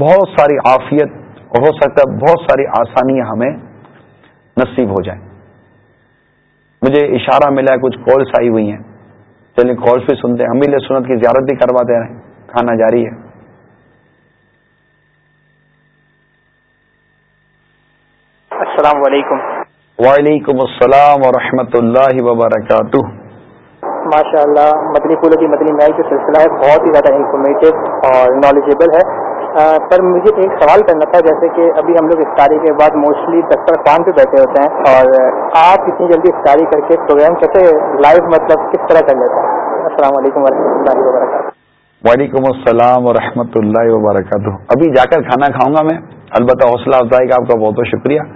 بہت ساری عافیت اور ہو سکتا ہے بہت ساری آسانیاں ہمیں نصیب ہو جائیں۔ مجھے اشارہ ملا ہے کچھ کالس آئی ہوئی ہیں۔ چلیے کالس بھی سنتے ہیں۔ ہم بھی سنت کی زیارت بھی کروا دے رہے ہیں۔ کھانا جاری ہے۔ السلام علیکم۔ وعلیکم السلام ورحمۃ اللہ وبرکاتہ۔ ماشاء اللہ مدنی پھولوں کی مدنی محل کا سلسلہ ہے بہت ہی زیادہ انفارمیٹو اور نالجیبل ہے۔ سر، مجھے ایک سوال کرنا تھا، جیسے کہ ابھی ہم لوگ افطاری کے بعد موسٹلی دفتر خان پہ بیٹھے ہوتے ہیں، اور آپ اتنی جلدی افطاری کر کے پروگرام کیسے لائیو مطلب کس طرح کر لیتے ہیں؟ السلام علیکم و رحمۃ اللہ وبرکاتہ۔ وعلیکم السلام و رحمۃ اللہ وبرکاتہ۔ ابھی جا کر کھانا کھاؤں گا میں۔ البتہ حوصلہ افزائی کا آپ کا بہت بہت شکریہ۔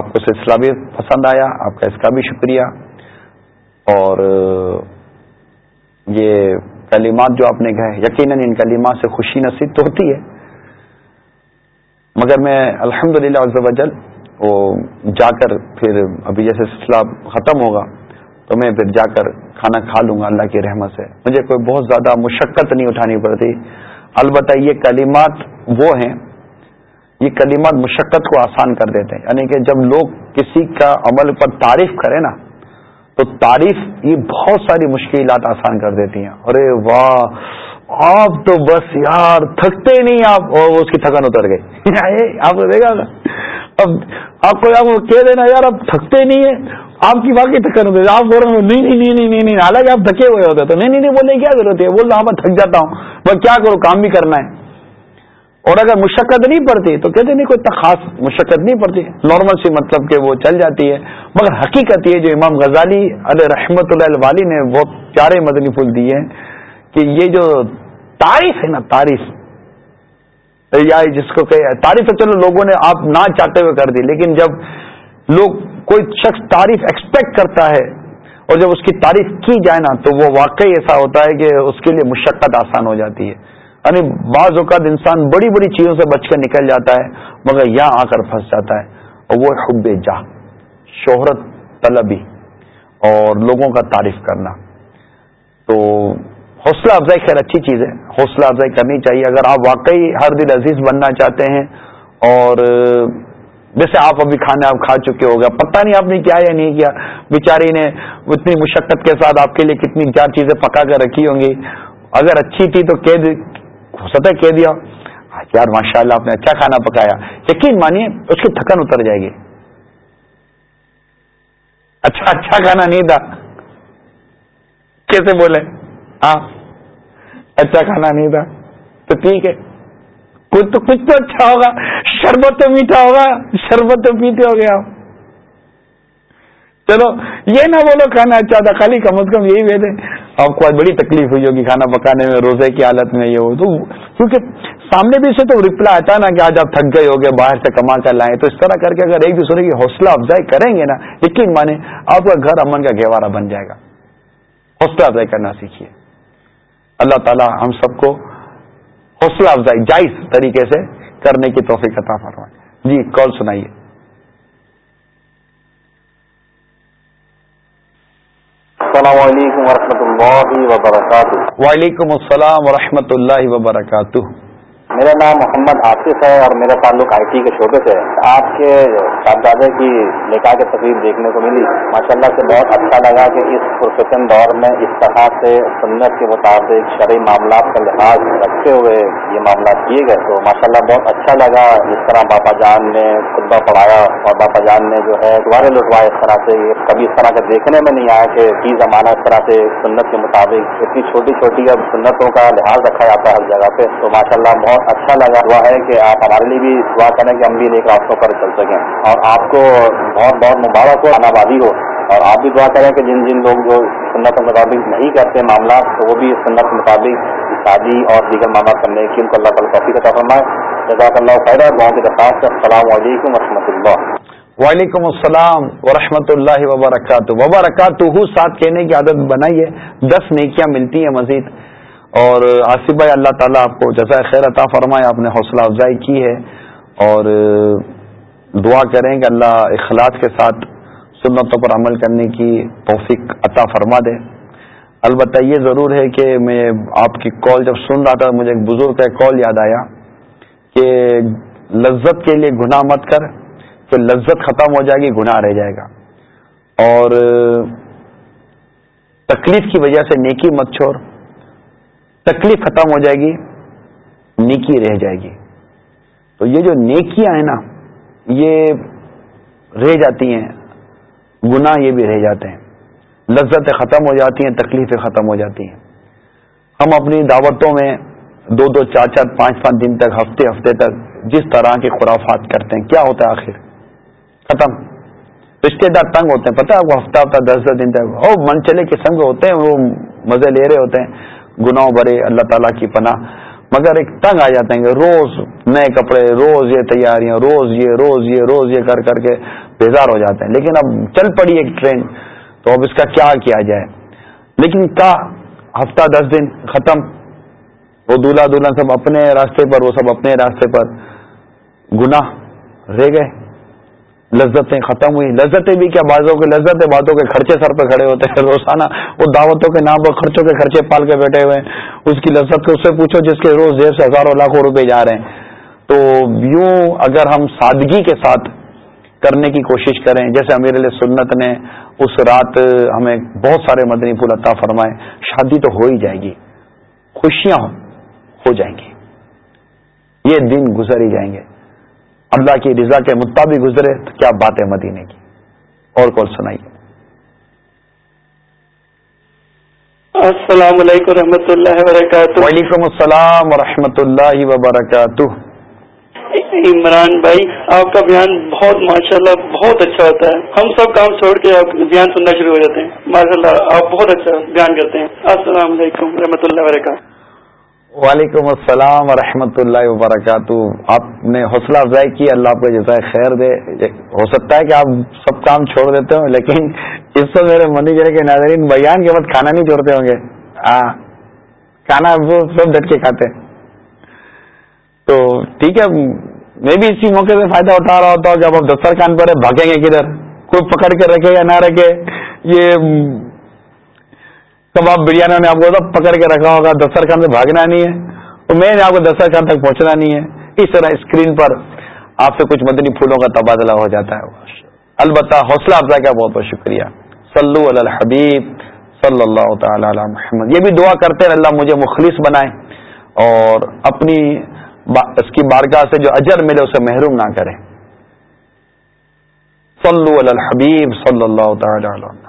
آپ کو سلسلہ بھی پسند آیا، آپ کا اس کا بھی شکریہ۔ اور یہ کلمات جو آپ نے کہے، یقیناً ان کلمات سے خوشی نصیب تو ہوتی ہے۔ مگر میں الحمد للہ وجل وہ جا کر پھر ابھی جیسے سلسلہ ختم ہوگا تو میں پھر جا کر کھانا کھا لوں گا اللہ کی رحمت سے۔ مجھے کوئی بہت زیادہ مشقت نہیں اٹھانی پڑتی۔ البتہ یہ کلمات وہ ہیں، یہ کلمات مشقت کو آسان کر دیتے ہیں۔ یعنی کہ جب لوگ کسی کا عمل پر تعریف کریں نا، تو تعریف یہ بہت ساری مشکلات آسان کر دیتی ہیں۔ ارے واہ! آپ تو بس یار تھکتے نہیں آپ، اور اس کی تھکن اتر گئی۔ آپ کو دیکھا اب آپ کو کہہ دینا، یار آپ تھکتے نہیں ہیں، آپ کی واقعی تھکن ہوتے آپ بول رہے نہیں نہیں نہیں نہیں نہیں، حالانکہ آپ تھکے ہوئے ہوتے تو نہیں نہیں بولنے کی کیا ضرورت ہے؟ بول رہا میں تھک جاتا ہوں، میں کیا کروں؟ کام بھی کرنا ہے۔ اور اگر مشقت نہیں پڑتی، تو کہتے نہیں، کوئی خاص مشقت نہیں پڑتی۔ نارمل سی مطلب کہ وہ چل جاتی ہے۔ مگر حقیقت یہ جو امام غزالی علیہ رحمت اللہ والی نے بہت پیارے مدنی پھول دیے ہیں۔ کہ یہ جو تعریف ہے نا، تعریف۔ یا جس کو کہ تعریف ہے چلو لوگوں نے آپ نہ چاہتے ہوئے کر دی، لیکن جب لوگ کوئی شخص تعریف ایکسپیکٹ کرتا ہے اور جب اس کی تعریف کی جائے نا، تو وہ واقعی ایسا ہوتا ہے کہ اس کے لیے مشقت آسان ہو جاتی ہے۔ یعنی بعض اوقات انسان بڑی بڑی چیزوں سے بچ کر نکل جاتا ہے، مگر یہاں آ کر پھنس جاتا ہے۔ اور وہ حب جا شہرت طلبی اور لوگوں کا تعریف کرنا۔ تو حوصلہ افزائی خیر، اچھی چیز ہے۔ حوصلہ افزائی کرنی چاہیے۔ اگر آپ واقعی ہر دل عزیز بننا چاہتے ہیں اور جیسے آپ ابھی کھانا آپ کھا چکے ہو گیا پتہ نہیں آپ نے کیا یا نہیں کیا۔ بیچاری نے اتنی مشقت کے ساتھ آپ کے لیے کتنی چار چیزیں پکا کر رکھی ہوں گی۔ اگر اچھی تھی تو ہو سکتا ہے کہہ دیا۔ یار ماشاء اللہ آپ نے اچھا کھانا پکایا۔ یقین مانیے، اس کی تھکن اتر جائے گی۔ اچھا اچھا کھانا نہیں تھا۔ کیسے بولے؟ اچھا کھانا نہیں تھا۔ تو ٹھیک ہے۔ کچھ تو کچھ تو اچھا ہوگا۔ شربت تو میٹھا ہوگا۔ شربت تو پیتے ہو گیا چلو، یہ نہ بولو کھانا اچھا تھا۔ خالی کم از کم یہی وید آپ کو آج بڑی تکلیف ہوئی ہوگی کھانا پکانے میں، روزے کی حالت میں یہ ہو تو کیونکہ سامنے بھی سے تو رپلائی آتا نا کہ آج آپ تھک گئے ہو گئے باہر سے کما کر لائیں تو اس طرح کر کے اگر ایک دوسرے کی حوصلہ افزائی کریں گے نا، یقین مانے آپ کا گھر امن کا گہوارہ بن جائے گا۔ حوصلہ افزائی کرنا سیکھیے۔ اللہ تعالی ہم سب کو حوصلہ افزائی جائز طریقے سے کرنے کی توفیق عطا فرمائے۔ جی کال سنائیے۔ السلام علیکم ورحمۃ اللہ وبرکاتہ۔ وعلیکم السلام ورحمۃ اللہ وبرکاتہ۔ میرا نام محمد آصف ہے اور میرا تعلق آئی ٹی کے شعبے سے ہے۔ آپ کے صاحبزادے کی نکاح کی تقریب دیکھنے کو ملی۔ ماشاء اللہ سے بہت اچھا لگا کہ اس پرسکن دور میں اس طرح سے سنت کے مطابق شرعی معاملات کا لحاظ رکھتے ہوئے یہ معاملات کیے گئے۔ تو ماشاء اللہ بہت اچھا لگا جس طرح باپا جان نے خطبہ پڑھایا اور باپا جان نے جو ہے دوبارے لٹوایا اس طرح سے۔ کبھی اس طرح کا دیکھنے میں نہیں آیا کہ کی زمانہ اس طرح سے سنت کے مطابق اتنی چھوٹی چھوٹی اب سنتوں کا لحاظ رکھا جاتا ہے ہر جگہ پہ۔ تو ماشاء اللہ بہت اچھا لگا ہوا ہے کہ آپ ہمارے لیے بھی دعا کریں کہ ہم بھی ایک راستوں پر چل سکیں۔ اور آپ کو بہت بہت مبارک ہو آبادی ہو۔ اور آپ بھی دعا کریں کہ جن جن لوگ جو سنت کے مطابق نہیں کرتے معاملات، تو وہ بھی سنت کے مطابق شادی اور دیگر معاملات کرنے کی ان کو اللہ تعالیٰ کافی کا فرمائے۔ جزاک اللہ خیر گاؤں کی درخواست السلام علیکم و رحمۃ اللہ۔ وعلیکم السلام ورحمۃ اللہ وبرکاتہ۔ وبرکاتہ، ساتھ کہنے کی عادت بنائی ہے، دس نیکیاں ملتی ہیں مزید۔ اور آصف بھائی اللہ تعالیٰ آپ کو جزائے خیر عطا فرمائے، آپ نے حوصلہ افزائی کی ہے۔ اور دعا کریں کہ اللہ اخلاص کے ساتھ سنتوں پر عمل کرنے کی توفیق عطا فرما دے۔ البتہ یہ ضرور ہے کہ میں آپ کی کال جب سن رہا تھا، مجھے ایک بزرگ کا کال یاد آیا کہ لذت کے لیے گناہ مت کر کہ لذت ختم ہو جائے گی، گناہ رہ جائے گا۔ اور تکلیف کی وجہ سے نیکی مت چھوڑ۔ تکلیف ختم ہو جائے گی، نیکی رہ جائے گی۔ تو یہ جو نیکیاں ہیں نا، یہ رہ جاتی ہیں، گناہ یہ بھی رہ جاتے ہیں۔ لذتیں ختم ہو جاتی ہیں، تکلیفیں ختم ہو جاتی ہیں۔ ہم اپنی دعوتوں میں دو دو، چار چار، پانچ پانچ دن تک، ہفتے ہفتے تک جس طرح کے خرافات کرتے ہیں، کیا ہوتا ہے آخر؟ ختم۔ رشتے دار تنگ ہوتے ہیں، پتہ ہے وہ ہفتہ ہفتہ، دس دس دن تک او من چلے قسم کے ہوتے ہیں، وہ مزے لے رہے ہوتے ہیں۔ گناہ بھرے اللہ تعالیٰ کی پناہ۔ مگر ایک تنگ آ جاتے ہیں کہ روز نئے کپڑے، روز یہ تیاریاں، روز یہ روز یہ روز یہ کر کر کے بیزار ہو جاتے ہیں۔ لیکن اب چل پڑی ایک ٹرین تو اب اس کا کیا کیا جائے؟ لیکن کیا ہفتہ دس دن ختم، وہ دلہا دلہن سب اپنے راستے پر، وہ سب اپنے راستے پر گناہ رہ گئے۔ لذتیں ختم ہوئی لذتیں بھی کیا بازوں کے لذت باتوں کے خرچے سر پہ کھڑے ہوتے ہیں۔ روزانہ وہ دعوتوں کے نام پر خرچوں کے خرچے پال کے بیٹھے ہوئے ہیں۔ اس کی لذت کو اس سے پوچھو جس کے روز جیب سے ہزاروں لاکھوں روپے جا رہے ہیں۔ تو یوں اگر ہم سادگی کے ساتھ کرنے کی کوشش کریں، جیسے امیر علیہ سنت نے اس رات ہمیں بہت سارے مدنی پھول عطا فرمائے، شادی تو ہو ہی جائے گی۔ خوشیاں ہو جائیں گی۔ یہ دن گزر ہی جائیں گے۔ اللہ کی رضا کے مطابق گزرے تو کیا بات ہے مدینے کی؟ اور کون سنائیے السلام علیکم و اللہ وبرکاتہ۔ وعلیکم السلام و اللہ وبرکاتہ۔ عمران بھائی آپ کا بیان بہت ماشاء اللہ بہت اچھا ہوتا ہے۔ ہم سب کام چھوڑ کے آپ بیان سننا شروع ہو جاتے ہیں۔ ماشاء اللہ آپ بہت اچھا بیان کرتے ہیں۔ السلام علیکم و اللہ وبرکاتہ۔ وعلیکم السلام ورحمۃ اللہ وبرکاتہ۔ آپ نے حوصلہ افزائی کی، اللہ آپ کو جیسا خیر دے۔ ہو سکتا ہے کہ آپ سب کام چھوڑ دیتے ہوں، لیکن اس سے میرے منیجر جی کے ناظرین بیان کے بعد کھانا نہیں چھوڑتے ہوں گے۔ ہاں کھانا وہ سب ڈٹ کے کھاتے۔ تو ٹھیک ہے، میں بھی اسی موقع سے فائدہ اٹھا رہا ہوتا ہوں جب آپ دفتر خان پر بھاگیں گے کدھر؟ کوئی پکڑ کے رکھے یا نہ رکھے، یہ کباب بریانی نے آپ کو پکڑ کے رکھا ہوگا دسترخوان سے بھاگنا نہیں ہے۔ تو میں نے آپ کو دسترخوان تک پہنچنا نہیں ہے۔ اس طرح اسکرین پر آپ سے کچھ مدنی پھولوں کا تبادلہ ہو جاتا ہے۔ البتہ حوصلہ افزائی کا بہت بہت شکریہ۔ صلو علی الحبیب، صلی اللہ تعالی علی محمد۔ یہ بھی دعا کرتے ہیں اللہ مجھے مخلص بنائے۔ اور اپنی اس کی بارگاہ سے جو اجر ملے، اسے محروم نہ کرے۔ صلو علی الحبیب، صلی اللہ تعالی علی محمد۔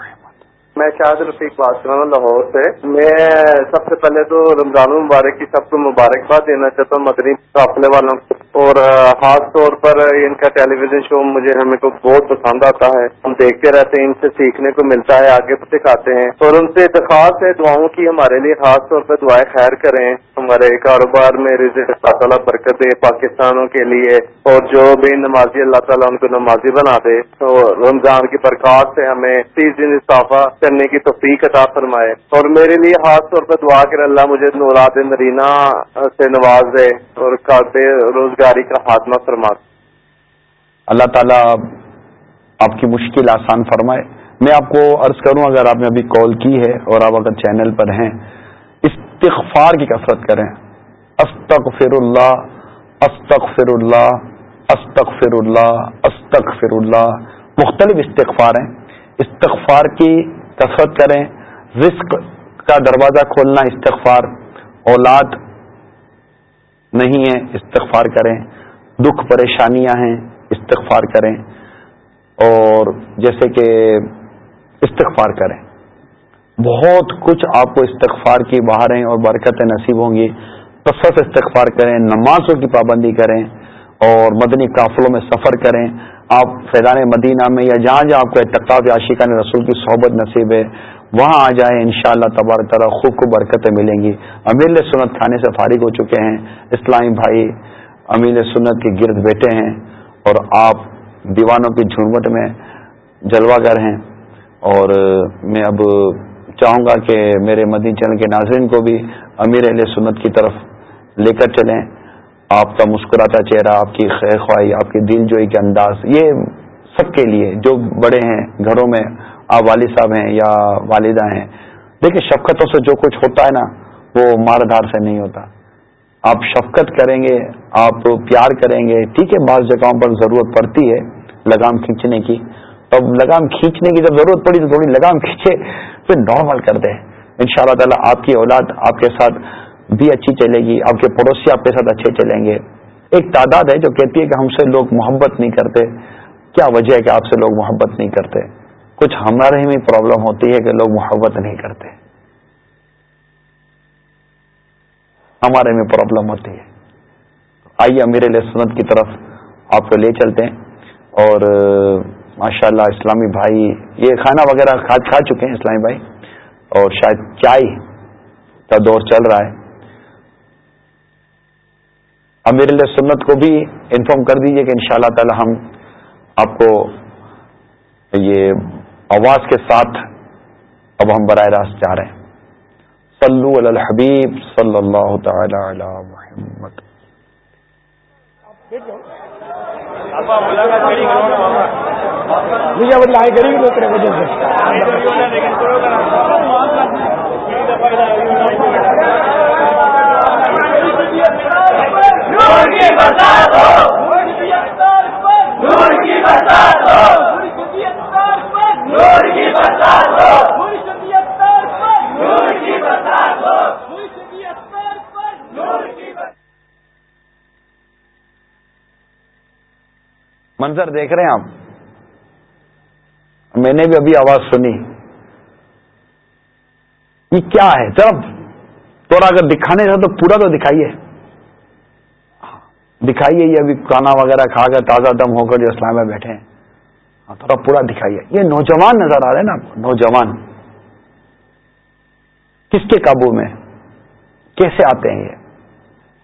میں شاہد رفیق بات کر رہا ہوں لاہور سے۔ میں سب سے پہلے تو رمضان المبارک کی سب کو مبارکباد دینا چاہتا ہوں مدنی قافلے والوں کو۔ اور خاص طور پر ان کا ٹیلی ویژن شو مجھے ہمیں کو بہت پسند آتا ہے۔ ہم دیکھتے رہتے ہیں، ان سے سیکھنے کو ملتا ہے، آگے سکھاتے ہیں۔ اور ان سے درخواست ہے، دعاؤں کی ہمارے لیے خاص طور پر دعائیں خیر کریں۔ ہمارے کاروبار میں اللہ تعالیٰ برکت دے پاکستانوں کے لیے۔ اور جو بھی نمازی اللہ تعالیٰ ان کو نمازی بنا دے۔ تو رمضان کی برکات سے ہمیں تیس دن اضافہ کرنے کی توفیق عطا فرمائے۔ اور میرے لیے خاص طور پر دعا کر اللہ مجھے نورات نرینا سے نواز دے اور بے روزگاری کا خاتمہ فرما اللہ تعالیٰ آپ کی مشکل آسان فرمائے۔ میں آپ کو عرض کروں، اگر آپ نے ابھی کال کی ہے اور آپ اگر چینل پر ہیں، استغفار کی کثرت کریں۔ استغفر اللہ استغفر اللہ استغفر اللہ استغفر اللہ مختلف استغفار ہیں۔ استغفار کی کثرت کریں۔ رزق کا دروازہ کھولنا استغفار۔ اولاد نہیں ہے استغفار کریں۔ دکھ پریشانیاں ہیں، استغفار کریں۔ اور جیسے کہ استغفار کریں۔ بہت کچھ آپ کو استغفار کی بہاریں اور برکتیں نصیب ہوں گی۔ کثرت استغفار کریں، نمازوں کی پابندی کریں اور مدنی قافلوں میں سفر کریں۔ آپ فیضان مدینہ میں یا جہاں جہاں آپ کو اتقاب عاشقان رسول کی صحبت نصیب ہے وہاں آ جائیں ان شاء اللہ تبارک تعالیٰ خوب کو برکتیں ملیں گی۔ امیر سنت کھانے سے فارغ ہو چکے ہیں۔ اسلامی بھائی، امیر سنت کے گرد بیٹھے ہیں اور آپ دیوانوں کی جھومٹ میں جلوہ گر ہیں۔ اور میں اب چاہوں گا کہ میرے مدین چینل کے ناظرین کو بھی امیر علیہ سنت کی طرف لے کر چلیں۔ آپ کا مسکراتا چہرہ، آپ کی خیر خواہی، آپ کے دل جوئی کے انداز، یہ سب کے لیے جو بڑے ہیں گھروں میں آپ والد صاحب ہیں یا والدہ ہیں، دیکھیں شفقتوں سے جو کچھ ہوتا ہے نا، وہ مار دھار سے نہیں ہوتا۔ آپ شفقت کریں گے، آپ پیار کریں گے، ٹھیک ہے، بعض جگہوں پر ضرورت پڑتی ہے لگام کھینچنے کی۔ تو لگام کھینچنے کی جب ضرورت پڑی تو تھوڑی لگام کھینچے، پھر نارمل کر دیں۔ ان شاء اللہ تعالیٰ آپ کی اولاد آپ کے ساتھ بھی اچھی چلے گی، آپ کے پڑوسی آپ کے ساتھ اچھے چلیں گے۔ ایک تعداد ہے جو کہتی ہے کہ ہم سے لوگ محبت نہیں کرتے۔ کیا وجہ ہے کہ آپ سے لوگ محبت نہیں کرتے؟ کچھ ہمارے ہی پرابلم ہوتی ہے کہ لوگ محبت نہیں کرتے۔ ہمارے میں پرابلم ہوتی ہے۔ آئیے امیر علیہ سنت کی طرف آپ کو لے چلتے ہیں۔ اور ماشاء اللہ اسلامی بھائی، یہ کھانا وغیرہ کھا چکے ہیں اسلامی بھائی۔ اور شاید چائے کا دور چل رہا ہے۔ امیر اللہ سنت کو بھی انفارم کر دیجیے کہ ان شاء اللہ تعالی ہم آپ کو یہ آواز کے ساتھ اب ہم براہ راست جا رہے ہیں۔ صلو علی الحبیب صلی اللہ تعالی علی محمد۔ منظر دیکھ رہے ہیں آپ؟ میں نے بھی ابھی آواز سنی۔ یہ کیا ہے؟ ذرا تھوڑا اگر دکھانے کا تو پورا تو دکھائیے۔ ہاں، دکھائیے، یہ ابھی کھانا وغیرہ کھا کر تازہ دم ہو کر جو اسلام میں بیٹھے ہیں۔ ہاں، تھوڑا پورا دکھائیے۔ یہ نوجوان نظر آ رہے ہیں نا نوجوان۔ کس کے قابو میں؟ کیسے آتے ہیں یہ؟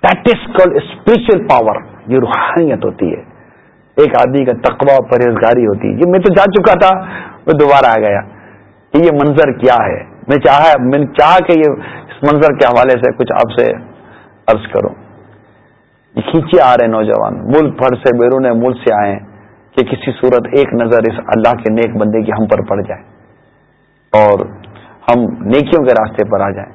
That is call spiritual power یہ روحانیت ہوتی ہے۔ ایک آدمی کا تقوی پرہیزگاری ہوتی ہے۔ یہ میں تو جا چکا تھا، وہ دوبارہ آ گیا۔ کہ یہ منظر کیا ہے؟ میں چاہا، میں نے چاہا کہ یہ اس منظر کے حوالے سے کچھ آپ سے عرض کروں۔ یہ کھینچے آ رہے ہیں نوجوان۔ ملک بھر سے بیرون ملک سے آئے کہ کسی صورت ایک نظر اس اللہ کے نیک بندے کی ہم پر پڑ جائے اور ہم نیکیوں کے راستے پر آ جائیں۔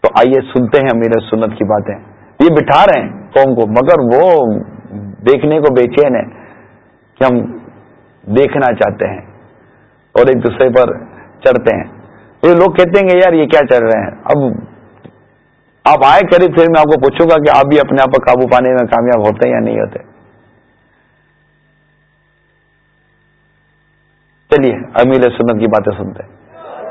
تو آئیے سنتے ہیں میرے سنت کی باتیں۔ یہ بٹھا رہے ہیں قوم کو، مگر وہ دیکھنے کو بے چین ہے کہ ہم دیکھنا چاہتے ہیں اور ایک دوسرے پر چڑھتے ہیں۔ یہ لوگ کہتے ہیں کہ یار یہ کیا چل رہے ہیں؟ اب آپ آئے قریب پھر میں آپ کو پوچھوں گا کہ آپ بھی اپنے آپ کو قابو پانے میں کامیاب ہوتے ہیں یا نہیں ہوتے۔ چلیے امیر سنت کی باتیں سنتے ہیں۔